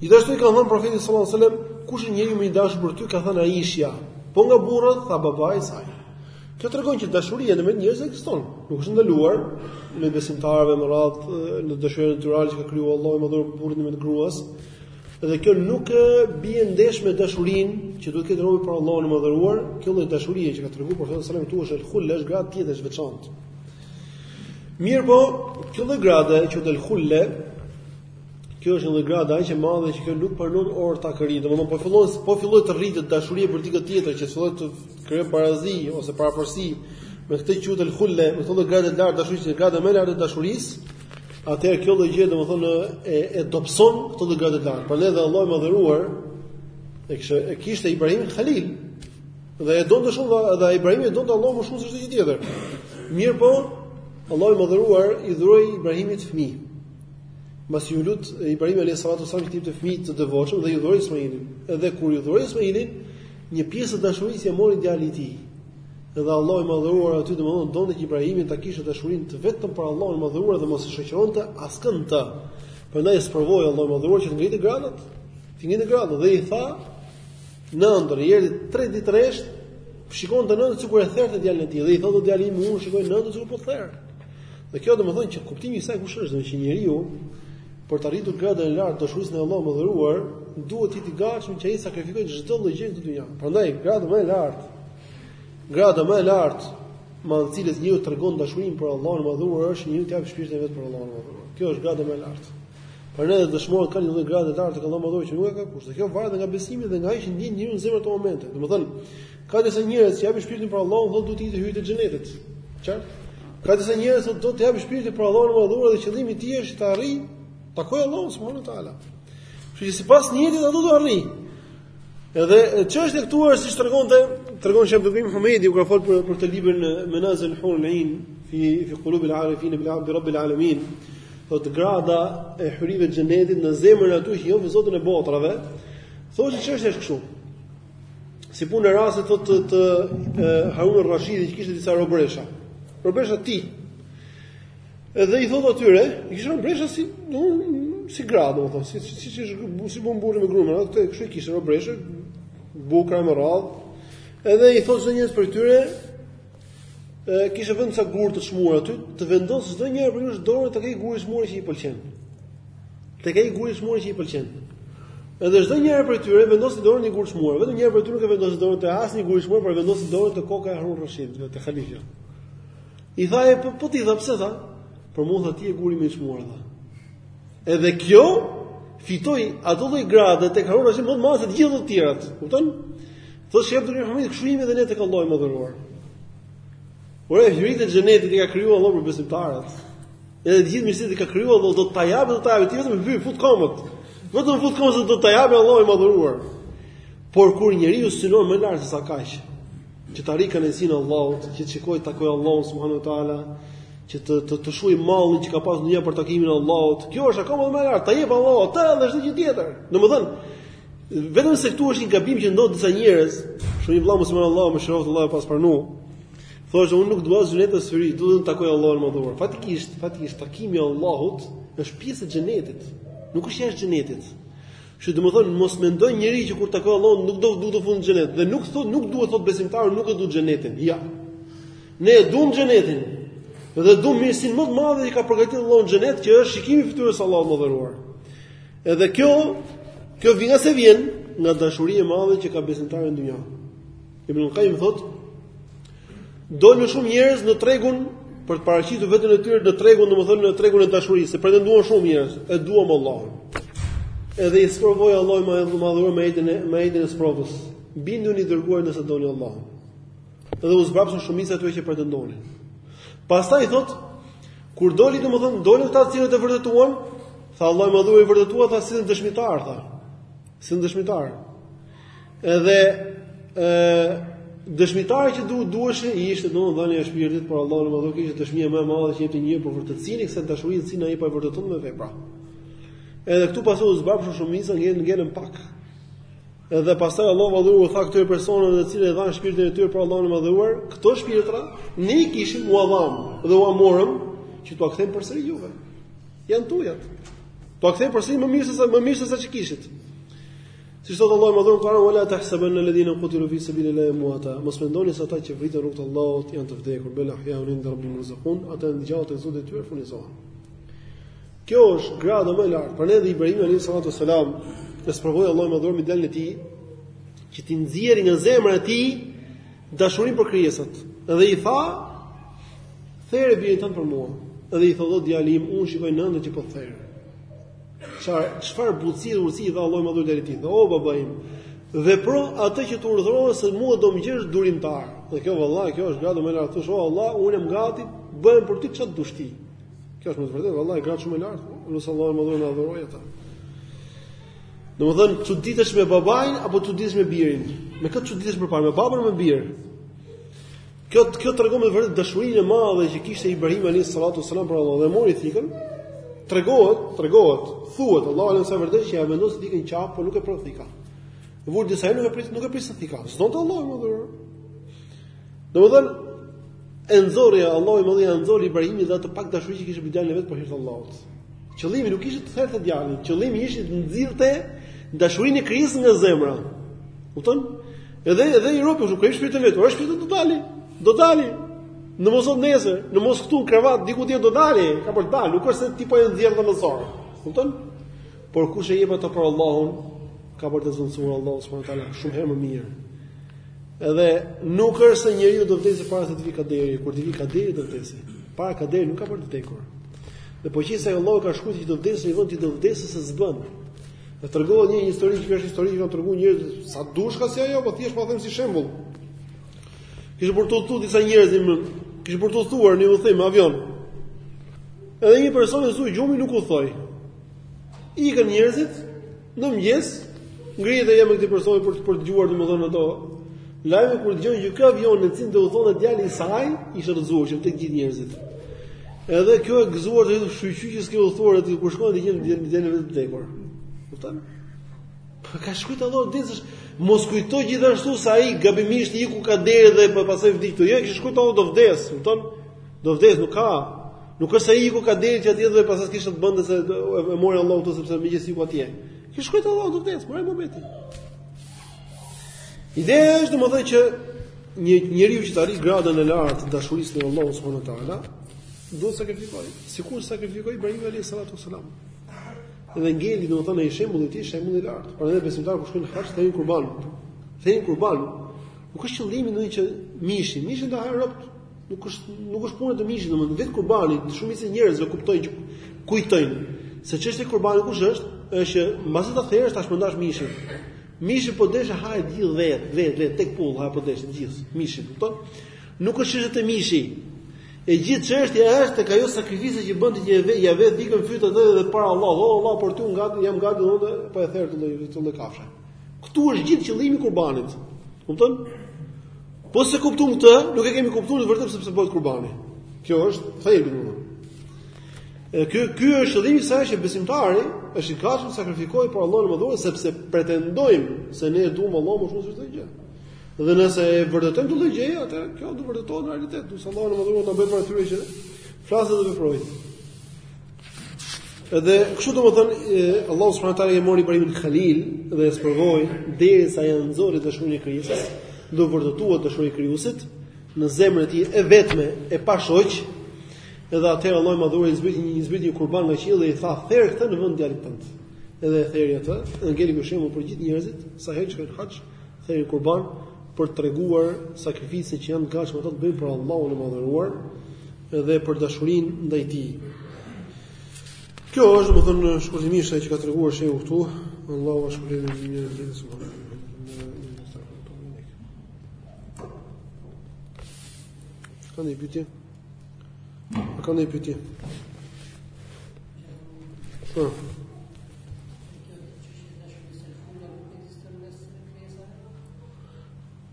Gjithashtu i kanë thënë Profetit sallallahu alajhi wasallam, kush është njeriu më i dashur për ty, ka thënë Aisha, po nga burrat tha babai i saj. Kjo tregon që dashuria ndërmjet njerëzve ekziston, nuk është e ndaluar mes besimtarëve në radh në dashurinë natyrale që ka krijuar Allahu ndërmjet burrit dhe gruas. Dhe kjo nuk bie ndesh me dashurinë që duhet të ketë robi për Allahun e mëdhëruar, kjo lloj dashurie që ka treguar profeti sallallahu alajhi wasallam këtu është khulla është gradë tjetër e veçantë. Mirëpo, kjo lloj grade që quhet khulla Kjo është një gradë aq e madhe që kjo nuk pranon ortakëri, domethënë po fillon po filloi të rritet dashuria për dikë tjetër që fillon të krijojë barazi ose përafërsi me këtë që quhet el khulle, me këtë gradë të lartë të dashurisë, grada më e lartë e dashurisë, atëherë kjo lloj gjëje domethënë e e dobson këtë lloj grade të lartë. Prandaj dhe Allahu i madhëruar e kishte e kishte Ibrahimin Khalil dhe e donte shumë dhe Ibrahimi e donte Allahun më shumë se çdo gjë tjetër. Mirpo Allahu i madhëruar i dhuroi Ibrahimit fëmijë. Mbasi iu lut Ibrahim alayhis salatu sallam që t'i jepte fëmijë të devotshëm dhe i dhuroi Ismailin. Edhe kur i dhuroi Ismailin, një pjesë të dashurisë e mori djali i tij. Dhe Allahu i madhëruar aty domthonë donte që Ibrahimi ta kishte dashurinë të vetëm për Allahun e madhëruar dhe mos e shoqëronte askënd të. Prandaj e sprovoi Allahu i madhëruar që t'i ngrinte gradat, t'i ngrinte gradat dhe i tha në ëndërr, i erdhi 3 ditë rresht, shikonte në ëndërr sikur e therte djalin e tij dhe i thotë djalit, "Unë shikoj në ëndërr sikur po të ther." Dhe kjo domethënë që kuptimi i kësaj kush është, që njeriu për të arritur gradën e lartë të dashurisë ndaj Allahut të madhëruar, duhet të jetë i gatshëm që të sakrifikojë çdo lloj gjëje në këtë dynja. Prandaj grada më e lartë, grada më e lartë me anë të cilës njeriu tregon dashurinë për Allahun e madhëruar është njeriu të japë shpirtin e vet për Allahun e madhëruar. Kjo është grada më e lartë. Por edhe dëshmorët kanë një lloj grade të lartë te Allahu i madhëruar që nuk e ka kush. Dhe kjo varet nga besimi dhe nga ajo që ndjen njeriu në zemër ato momente. Domethënë, Ka disa njerëz që japin shpirtin për Allahun, thotë do të ikin te hyritë e xhenetit. Qartë? Ka disa njerëz që do të japin shpirtin për Allahun e madhëruar dhe qëllimi i tij është të arrijë të takojë Allahun subhanuhu teala. Kështu që sipas nijetit ato do të arrijë. Edhe çështja këtu është siç tregonte, tregon Sheh Abdulkerim Humejdi kur fol për për atë librin në Menazil Hur al-ain fi fi qulub al-arifin bi rabb al-alamin. Domethënë grada e hyrive të xhenetit në zemrën e atyre që njofin Zotin e botrave. Thotë çështja është kështu. Si punë rasti thotë të, të e, Harun Rashidi që kishte disa robresha. Robreshat e tij. Edhe i thotë atyre, i kishte robresha si, do si gra, domethënë, si si si si si bën burri me gruan, atë kështu i kishte robresha, të bukra me radhë. Edhe i thotë çdo njërës prej tyre, Kishte vënë ca gurë të çmuar aty, të vendosë çdo njëra prej jush dorën tek ai gur i çmuar që i pëlqen. Tek ai gur i çmuar që i pëlqen. Edhe çdo njëra prej tyre vendosi dorën në një gur të çmuar, vetëm njëra prej tyre nuk e vendosi dorën te asnjë gur i çmuar, por vendosi dorën te koka e Harun Rashidit, te, te Khalifja. I tha e po, po ti tha pse tha? Për mua tha ti je guri më i çmuar tha. Edhe kjo fitoi atë lloj grade tek Harun Rashid më të madhe se të gjithë të tjerat. Kupton? Thotë Sheh Abdulkerim Humejd, kështu jemi dhe ne tek Allahu i Madhëruar. Ore hyritë e xhenetit i ka krijuar Allahu për besimtarët. Edhe të gjithë mirësitë i ka krijuar Allahu, do të ta japë, do ta japë, ti vetëm hyj fut komët. Vetëm fut komët se do të ta japë Allahu i Madhëruar. Por kur njeriu synon më lart se sa kaq, që të arrijë kënaqësinë e Allahut, që të shikojë takojë Allahun subhanuhu teala, që të të të shuajë mallin që ka pas në dynja për takimin e Allahut. Kjo është akoma më e lartë, ta jep Allahu atë dhe çdo gjë tjetër. Domethënë, Vetëm se këtu është një gabim që ndodh disa njerëz, kështu një vëlla musliman Allahu e mëshiroftë, Allahu ia pastë pranu. Thoshte unë nuk dua xhenetin e sfyrit, dua të takoj Allahun e Madhëruar. Faktikisht, faktikisht takimi i Allahut është pjesë e xhenetit. Nuk është jashtë xhenetit. Kështu domethënë mos mendojë njeri që kur takon Allahun nuk do duhet të futet në xhenet dhe nuk thotë nuk duhet të thotë besimtari nuk e dua xhenetin. Jo. Ne e duam xhenetin. Dhe duam mirësinë më të madhe që ka përgatitur Allahu në xhenet, që është shikimi i fytyrës së Allahut të Madhëruar. Edhe kjo, kjo vjen nga se vjen nga dashuria e madhe që ka besimtari në dunja. Ibn Qayyim thotë, dolën shumë njerëz në tregun për të paraqitur veten e tyre në tregun, domethënë në tregun e dashurisë, se pretenduan shumë njerëz, e duam Allahun. Edhe i sprovoi Allahu i Madhëruar me ajetin e me ajetin e sprovës. Binduni të Dërguarit nëse doni Allahun. Dhe u zbrapsën shumica e tyre që pretendonin. Pastaj thot, kur doli domethënë dolën këta të cilët e vërtetuan, tha Allahu i Madhëruar vërtetuat tha sillni dëshmitarë tha. Sillni dëshmitarë. Edhe ë dëshmitari që duhet duheshe ishte dhënia e shpirtit për Allahun e Madhëruar, që ishte dëshmia më e madhe që jepte një për vërtetësinë e kësaj dashurie që na jep ai vërteton me vepra. Edhe këtu pastaj u zbrapsën shumica ngel ngelën pak. Edhe pastaj Allahu i Madhëruar u tha këtyre personave të cilët e dhanë shpirtin e tyre për Allahun e Madhëruar, këto shpirtra ne i kishim u dham dhe u morëm që t'ua kthejmë përsëri juve. Jan tujat. T'ua kthejmë përsëri më mirë se sa më mirë se sa ç'i kishit. Siç thot Allahu i Madhëruar në Kur'an wala tahsabanna alladhina qutilu fi sabilillahi amwata. Mos mendoni se ata që vriten në rrugë të Allahut janë të vdekur, bel ahyaun inda rabbihim yurzaqun, ata janë të gjallë te Zoti i tyre furnizohen. Kjo është grada më e lartë. Prandaj dhe Ibrahim alayhi salatu wasalam, e sprovoi Allahu i Madhëruar me djalin e tij, që t'i nxjerrë nga zemra e tij dashurinë për krijesat. Dhe i tha, "There birin tënd për mua." Dhe i thotë djali im, "Unë shikoj në ëndërr që po të ther." Çfarë çfarë butësi dhe urësi i dha Allahu i Madhëruar djalit të tij? O baba im, vepro atë që të urdhëroi se mua do më gjesh durimtar. Dhe kjo vallahi, kjo është grada më e lartë. Të thosh, "O Allah, unë jam gati, bëj për ty çfarë dush ti." Kjo është me të vërtetë, vallahi gradë shumë e lartë, lus Allahun e Madhëruar t'na dhurojë atë. Domethënë, çuditesh me babain apo çuditesh me birin? Me kë të çuditesh përpara, me babën apo me birin? Kjo kjo tregon me vërtet dashurinë e madhe që kishte Ibrahim alayhis salatu sallam për Allah dhe mori thikën. Tregohet, tregohet, thuhet Allahu alem sa e vërtetë që ja vendos thikën në qafë, por nuk e pret thika. Vur disa herë nuk e prit, nuk e prit thika. S'donte Allahu i Madhëruar. Domethënë e nxorri Allahu Madhëruar ia nxorri Ibrahimit edhe atë pak dashuri që kishte për djalin e vet për hir të Allahut. Qëllimi nuk ishte të therte djalin, qëllimi ishte të nxirrte dashurinë e krijesës nga zemra. Kupton? Edhe edhe robi kështu, kur jep shpirtin e vet, ore shpirti do dali, do dali. Në mos sot nesër, në mos këtu në krevat, diku tjetër do dali, ka për të dalë, nuk është se ti po e nxjerr ti me zor. Kupton? Por kush e jep atë për Allahun, ka për ta zëvendësuar Allahu subhanahu wa taala shumë herë më mirë. Edhe nuk është se njeriu do vdesë para se të vijë kaderi, kur të vijë kaderi do vdesë. Para kaderit nuk ka për të vdekur. Dhe po qe se Allahu ka shkruar që do vdesësh në një vend ti do vdesësh se s'bën. Dhe tregon një histori që është, histori që kanë treguar njerëz sa të dush ka si ajo, po thjesht po them si shembull. Kishin për të udhëtuar disa njerëz me, kishin për të udhëtuar në udhëtim me avion. Edhe një person e zoi gjumi nuk udhëtoi. Ikën njerëzit, Në mëngjes ngrihet e ëma e këtij personi për të për të dëgjuar domethënë ato lajme kur dëgjon që ky avion në të cilin do udhëtonte djali i saj ishte rrëzuar me të gjithë njerëzit. Edhe kjo e gëzuar tha shyqyr që s'ke udhëtuar aty kur shkon të gjen djalin e vet të vdekur. Kupton? Po e ka shkruajt Allahu të vdesësh mos kujto gjithashtu se ai gabimisht iku kaderi dhe po pastaj vdiq. Jo, kish shkruajt Allahu do vdes, kupton? Do vdes, nuk ka. Nuk është se ai iku kaderi atje dhe pastaj s'kishte ç'të bënte se e mori Allahu atë sepse megjithëse iku atje. Kish shkruajt Allahu do vdes, kur erdhi momenti. Ideja është domethënë që njeriu që të arrijë gradën e lartë të dashurisë me Allahu subhanahu wa taala, do të sakrifikojë, sikur sakrifikoi Ibrahim alayhis salatu wasalam. Dhe ngeli domethënë ai shembulli i tij, shembulli i lartë. Prandaj besimtari kur shkon në haxh, ther kurban. Ther kurban. Nuk është qëllimi domethënë që mishin, mishin do e hajë robi. Nuk është nuk është puna te mishi, domethënë vetë kurbani, shumica e njerëzve kuptojnë që kujtojnë se çështja e kurbanit kush është, është që mbasi ta therësh ta shpërndash mishin. Mishi po desh e ha e gjithë vet, vet, vet tek, po ha po desh gjithë mishin, kupton? Nuk është çështja te mishi. E gjithë çështja është tek ajo sakrifica që bën ti që ve, ja vë thikën në fyt edhe para Allahut, oh Allah, për ty unë gati, jam gati, unë po e ther këtë lloj këtë lloj kafshë. Këtu është gjithë qëllimi i kurbanit. Kupton? Po s'e kuptuam këtë, nuk e kemi kuptuar vërtet se pse bëhet kurbani. Kjo është thelbi më. Ky ky është qëllimi i kësaj që besimtari është i gatshëm të sakrifikojë për Allahun e Madhëruar sepse pretendojmë se ne e duam Allahun më shumë se çdo gjë. Dhe nëse e vërtetojmë këtë gjë, atëherë kjo do të vërtetohet në realitet, lus Allahun e Madhëruar të na bëjë prej atyre që flasin dhe veprojnë. Edhe kështu domethënë Allahu subhanahu wa taala e mori Ibrahimin Halil dhe e sprovoi derisa ia nxori dashurinë e krijesës, dhe u vërtetua dashuria e krijuesit në zemrën e tij e vetme e pashoq. Edhe atëherë Allahu Madhëruar zbriti një zbriti një kurban nga qielli dhe i tha therr këtë në vend të djalit tënd. Edhe e theri atë, dhe ngeli ky shembull për gjithë njerëzit, sa herë shkojnë në haxh, ther kurban për të treguar sakrificën që janë të gatshëm ata të bëjnë për Allahun e Madhëruar dhe për dashurinë ndaj Tij. Kjo është domethënë shkurtimisht ajo që ka treguar shehu këtu, Allahu e shpërbleftë në një ditë subhanallahu. Ka një pyetje? Ka një pyetje? Po.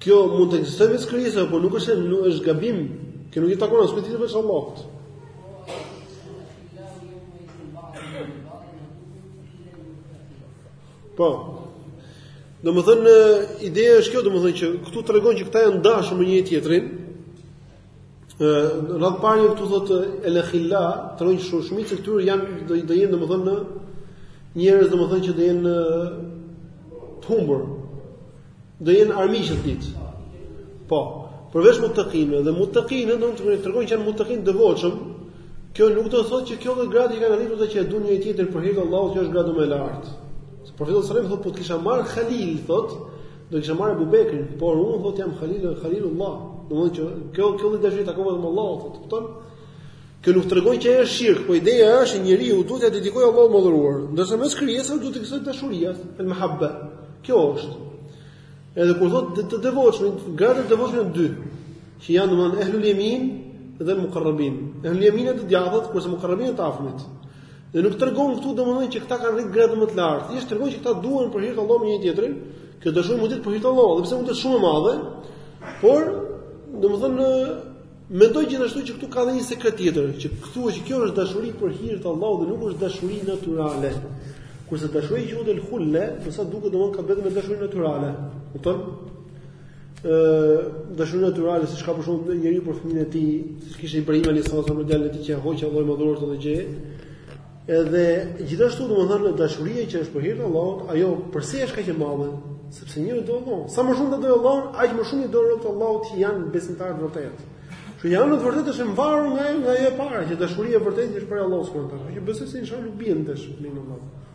Kjo mund të ekzistojë mes krijesave, por nuk është nuk është gabim. Kjo nuk i takon askujt veç Allahut. Po. Domethënë, ideja është kjo, domethënë që këtu tregon që këta janë dashë me njëri-tjetrin, ë radhë të parë këtu thotë el khilla, tregon shumicën e këtyre janë do jenë domethënë njerëz domethënë që do jenë të humbur. Do jenë armiq atë ditë. Po, përveç mutaqinëve dhe mutaqinët do të tregojnë që janë mutaqin të devotshëm. Kjo nuk do të thotë që kjo lloj grade kanë arritur ata që e duan njëri-tjetrin për hir të Allahut, që është grada më e lartë. Profeti sallallahu alajhi wasallam thotë po të kisha marrë Khalil thotë, Do kisha marrë Abu Bekrin, por unë thotë jam Khalil al-Khalilullah. Domethënë që kjo kjo lloj dashuri i takon vetëm Allahut, thotë, kupton? Kjo nuk tregon që është shirk, por ideja është që njeriu duhet t'ia dedikojë Allahut të madhëruar, ndërsa mes krijesave duhet të ekzistojë dashuria, al-mahabba. Kjo është. Edhe kur thotë të devotshmit, gradët e të devotshmëve dy, që janë domethënë ehlul yamin dhe muqarrabin. Ehlul yamin të djathtë, kurse muqarrabin të afërmit. Dhe nuk tregon këtu domethënë që këta kanë arrit gradën më të lartë, thjesht tregon që këta duhen për hir të Allahut me njëri-tjetrin, kjo dashuri mund të jetë për hir të Allahut, dhe pse mund të jetë shumë e madhe, por domethënë mendoj gjithashtu që këtu ka dhe një sekret tjetër, që thuhet që kjo është dashuri për hir të Allahut dhe nuk është dashuri natyrale. Kurse dashuria që quhet el khulle, me sa duket domethënë ka të bëjë me dashuri natyrale. Kupton? ë dashuri natyrale siç ka për shembull njeriu për fëmijën e tij, siç kishte Ibrahim alayhis salam për djalin e tij që ia hoqi Allahu i madhëruar këtë gjë. Edhe gjithashtu domethënë dashuria që është për hir të Allahut, ajo përse është kaq e madhe? Sepse njeriu do Allahun. Sa më shumë do Allahun, aq më shumë i do robtë e Allahut që janë besimtarë të vërtetë. Që kjo në të vërtetë është e varur nga nga ajo e para, që dashuria e vërtetë është për Allahun subhanallahu. Që besoj se inshallah nuk bien ndesh me Allahun.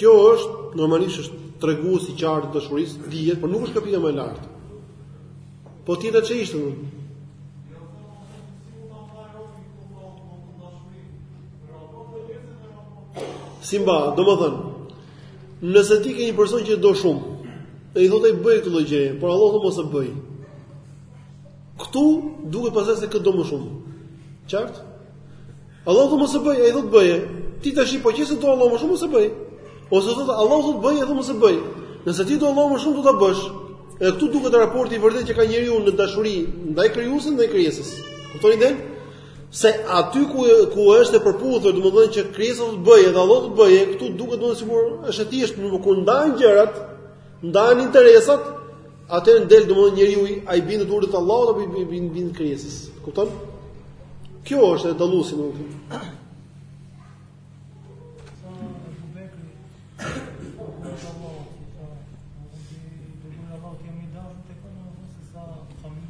Kjo është normalisht është tregues i qartë i dashurisë, dihet, por nuk është shkalla më e lartë. Po tjetër ç'ishte? Si mba, domethënë, nëse ti ke një person që e do shumë, ai thotë bëje këtë lloj gjëje, por Allahu thotë mos e bëj. Këtu duket pastaj se kë do më shumë. Qartë? Allahu thotë mos e bëj, ai thotë bëje. Ti tash po qe se do Allahun më shumë s'e bën. Ose thotë Allahu thotë bëje, ai thotë mos e bëj. Nëse ti do Allahun më shumë do ta bësh. Edhe këtu duket raporti i vërtetë që ka njeriu në dashuri ndaj krijuesit ndaj krijesës. Kupton idenë? Se aty ku ku është e përputhur, domethënë që krijesa thotë bëje dhe Allahu thotë bëje, këtu duket domethënë sikur është e thjeshtë, po ku ndahen gjërat, ndahen interesat, Atëherë del domethënë njeriu a i bindet urdhrit të Allahut apo i bindet bind krijesës. Kupton? Kjo është dalluesi më kupton.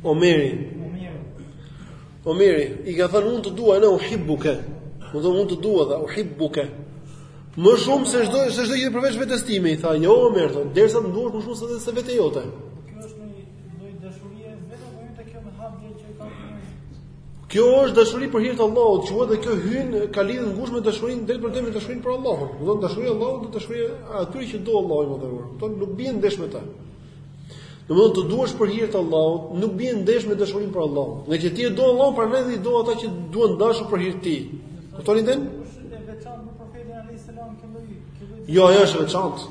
Omeri. Omeri, i ka thënë unë të dua, ene uhibbuke. Domethënë unë të dua, ene uhibbuke. Më shumë se çdo se çdo gjë përveç vetes sime i tha, jo Omer, thotë, derisa të më duash më shumë se se vetja jote. Kjo është një lloj dashurie vetëm për hir të kjo në hap dhe që ka Kjo është dashuri për hir të Allahut, quhet dhe kjo hyn ka lidhje ngushtë me dashurinë drejtpërdrejt me dashurinë për Allahun. Domethënë dashuria e Allahut dhe dashuria e atij që do Allahu i dërguari. Domethënë nuk bien ndesh me ta. Domthonë të duash për hir të Allahut, nuk bie ndesh me dashurinë për Allahun. Ngaqë ti e do Allahun, prandaj dhe i do ata që duhen dashur për hir të tij. Kupton idenë? Jo, ajo është e veçantë.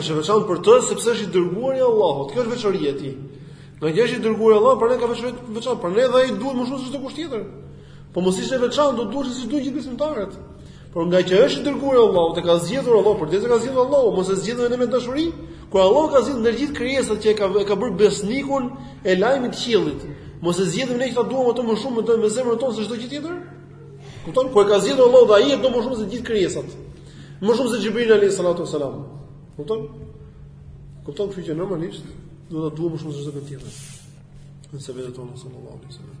Është e veçantë për të sepse është i dërguar i Allahut. Kjo është veçoria e tij. Ngaqë është i dërguar i Allahut, prandaj ka veçori të veçantë. Prandaj dhe ai duhet më shumë se çdokush tjetër. Po mos ishte i veçantë, do duhej siç duhen gjithë besimtarët. Por ngaqë është i dërguar i Allahut e ka zgjedhur Allahu përderisa e ka zgjedhur Allahu, mos e zgjedhim ne me dashuri, kur Allahu e ka zgjedhur ndër gjithë krijesat që e ka e ka bërë besnikun e lajmit të qiellit. Mos e zgjedhim ne që ta duam atë më shumë me, me zemrën tonë se çdo gjë tjetër? Kupton? Kur e ka zgjedhur Allahu dhe ai e do më shumë se gjithë krijesat. Më shumë se Xhibrilin alayhis salatu wasalam. Kupton? Kupton kështu që normalisht do ta duam më shumë se çdo gjë tjetër. Dhe se veten tonë sallallahu alaihi wasallam.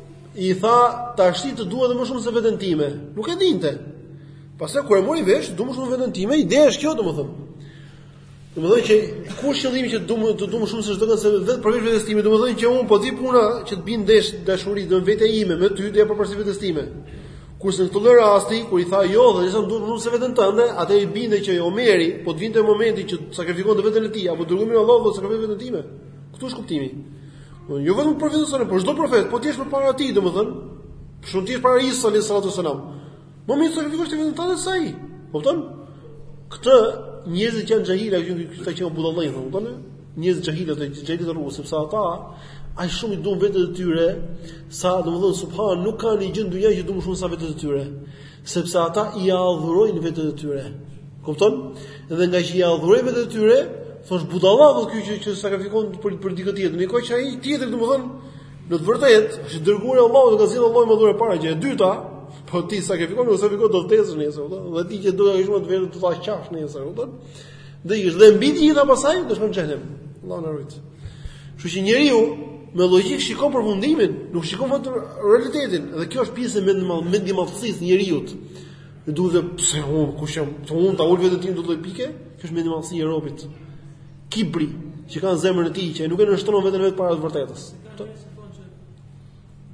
I tha, tashi të dua edhe më shumë se veten time. Nuk e dinte. Pastaj kur e mori vesh, dua më shumë veten time, ideja është kjo domethënë. Domethënë që ku është qëllimi që thotë të dua më shumë se çdo gjë se vetë përveç vetes sime, domethënë që un po erdhi puna që të bien ndesh dashuria dhe vetja ime me ty do i jap përparësi vetes sime. Kurse në këtë lloj rasti, kur i tha jo derisa të më duash më shumë se veten tënde, atëherë u bind që Omeri po të vinte momenti që sakrifikonte veten e tij apo të dërguarin e Allahut do sakrifikoj veten time. Ktu është kuptimi. Do jo vetëm për profetin sallallahu alajhi wasallam, por çdo profet, po të jesh përpara tij, domethënë, për shembull të jesh para Isait alayhi salatu wasalam. Më mirë sakrifikosh ti veten tënde se ai. Kupton? Këta njerëzit që janë xahila, këta që janë budallëj, kupton? Njerëz xahila të xahila të rrugës, sepse ata aq shumë i duan vetet e tyre, sa domethënë subhan nuk kanë një gjë në dynja që duan shumë sa vetet e tyre. sepse ata i adhurojnë vetet e tyre. Kupton? Dhe ngaqë i adhurojnë vetet e tyre, thotë budalla ky që që sakrifikon për për dikë tjetër. Ndërkohë që ai tjetër domethën në të vërtetë e ka dërguar Allahu dhe e ka zgjedhur Allahu i Madhëruar, e para gjë. E dyta, po ti sakrifikon apo s'sakrifikon do vdesësh nesër, kupton? Dhe ti që do vdesësh, të thashë, qafsh nesër, kupton? Dhe ish dhe mbi të gjitha pastaj do shkon në xhehenem. Allahu na ruajt. Kështu që njeriu me logjikë shikon përfundimin, nuk shikon vetëm realitetin. Dhe kjo është pjesë e mendjemadhësisë së njeriut. Ju duhet të pse unë kush jam, unë ta ul veten time deri në atë pikë, kjo është mendjemadhësi e robit. Kibri që ka në zemrën e tij, që ai nuk e nënshtron veten e vet para së vërtetës.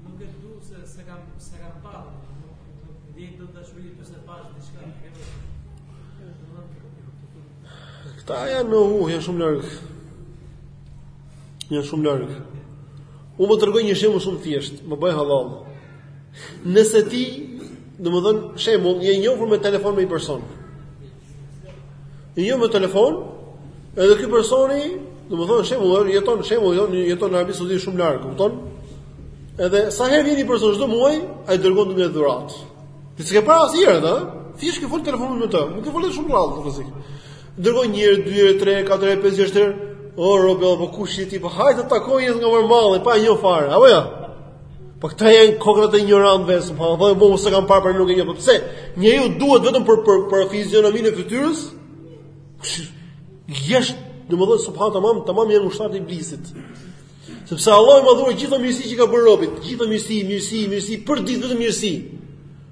Nuk e du se s'e kam s'e kam parë, nuk nuk ndjej dot dashuri për se pash diçka e ke bërë. Këta janë në uh, janë shumë larg. Janë shumë larg. Unë do tregoj një shembull shumë të thjeshtë, më bëj hallall. Nëse ti, domethënë, shembull, je i njohur me telefon me një person. Je njohur me telefon, edhe ky personi, domethënë shembull, jeton shembull, jeton, jeton në Arabi Saudite shumë larg, kupton? Edhe sa herë vjen një person çdo muaj, ai të dërgon një dhuratë. Ti s'e ke parë asnjëherë, ha? Ti ke fol në telefon me të, nuk ke folur shumë rrallë, të rrezik. Dërgoi një herë, dy herë, tre, katër, pesë, gjashtë herë. O robi, po kush je ti? Po hajde të takoj, na mori malli, pa e njoh fare. Apo jo? Ja? Po këta janë kokrat e injorantëve, subhanallahu, po se s'e kam parë pra nuk e njoh. Po pse? Njeriu duhet vetëm për për për fizionominë e fytyrës? Thjesht, domethënë subhanallahu, tamam, tamam janë ushtarët e Iblisit. Sepse Allahu i Madhëruar gjithë ato mirësi që i ka bërë robit, gjithë ato mirësi, mirësi, mirësi, përditë vetëm mirësi.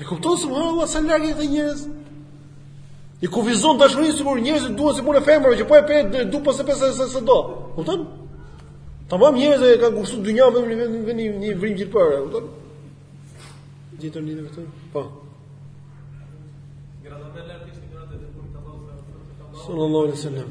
E kupton se Allah sa larg janë këta njerëz? E kufizojnë dashurinë sikur njerëzit duan si punë femre që po e pe du po s'e pe s'e s'e do. Kupton? Tamam njerëz që e kanë kushtuar dynjanë vetëm në një një vrimë gjithë parë, kupton? Gjithë tani vetëm. Po. Sallallahu alaihi wasallam.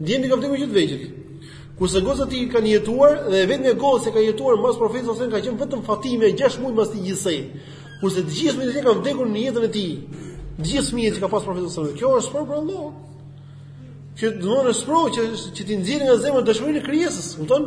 Djemtë i kanë vdekur që të vegjël. Kurse gocat e tij kanë jetuar dhe e vetmja gocë që ka jetuar mbas profetit sallallahu alajhi wasallam ka qenë vetëm Fatimja 6 muaj mbas tij gjithsej. Kurse të gjithë fëmijët e tij kanë vdekur në jetën e tij. Të gjithë fëmijët që ka pas profeti sallallahu alajhi wasallam. Kjo është sprovë prej Allahut. Që do të thotë sprovë që që t'i nxjerrë nga zemra dashurinë e krijesës, kupton?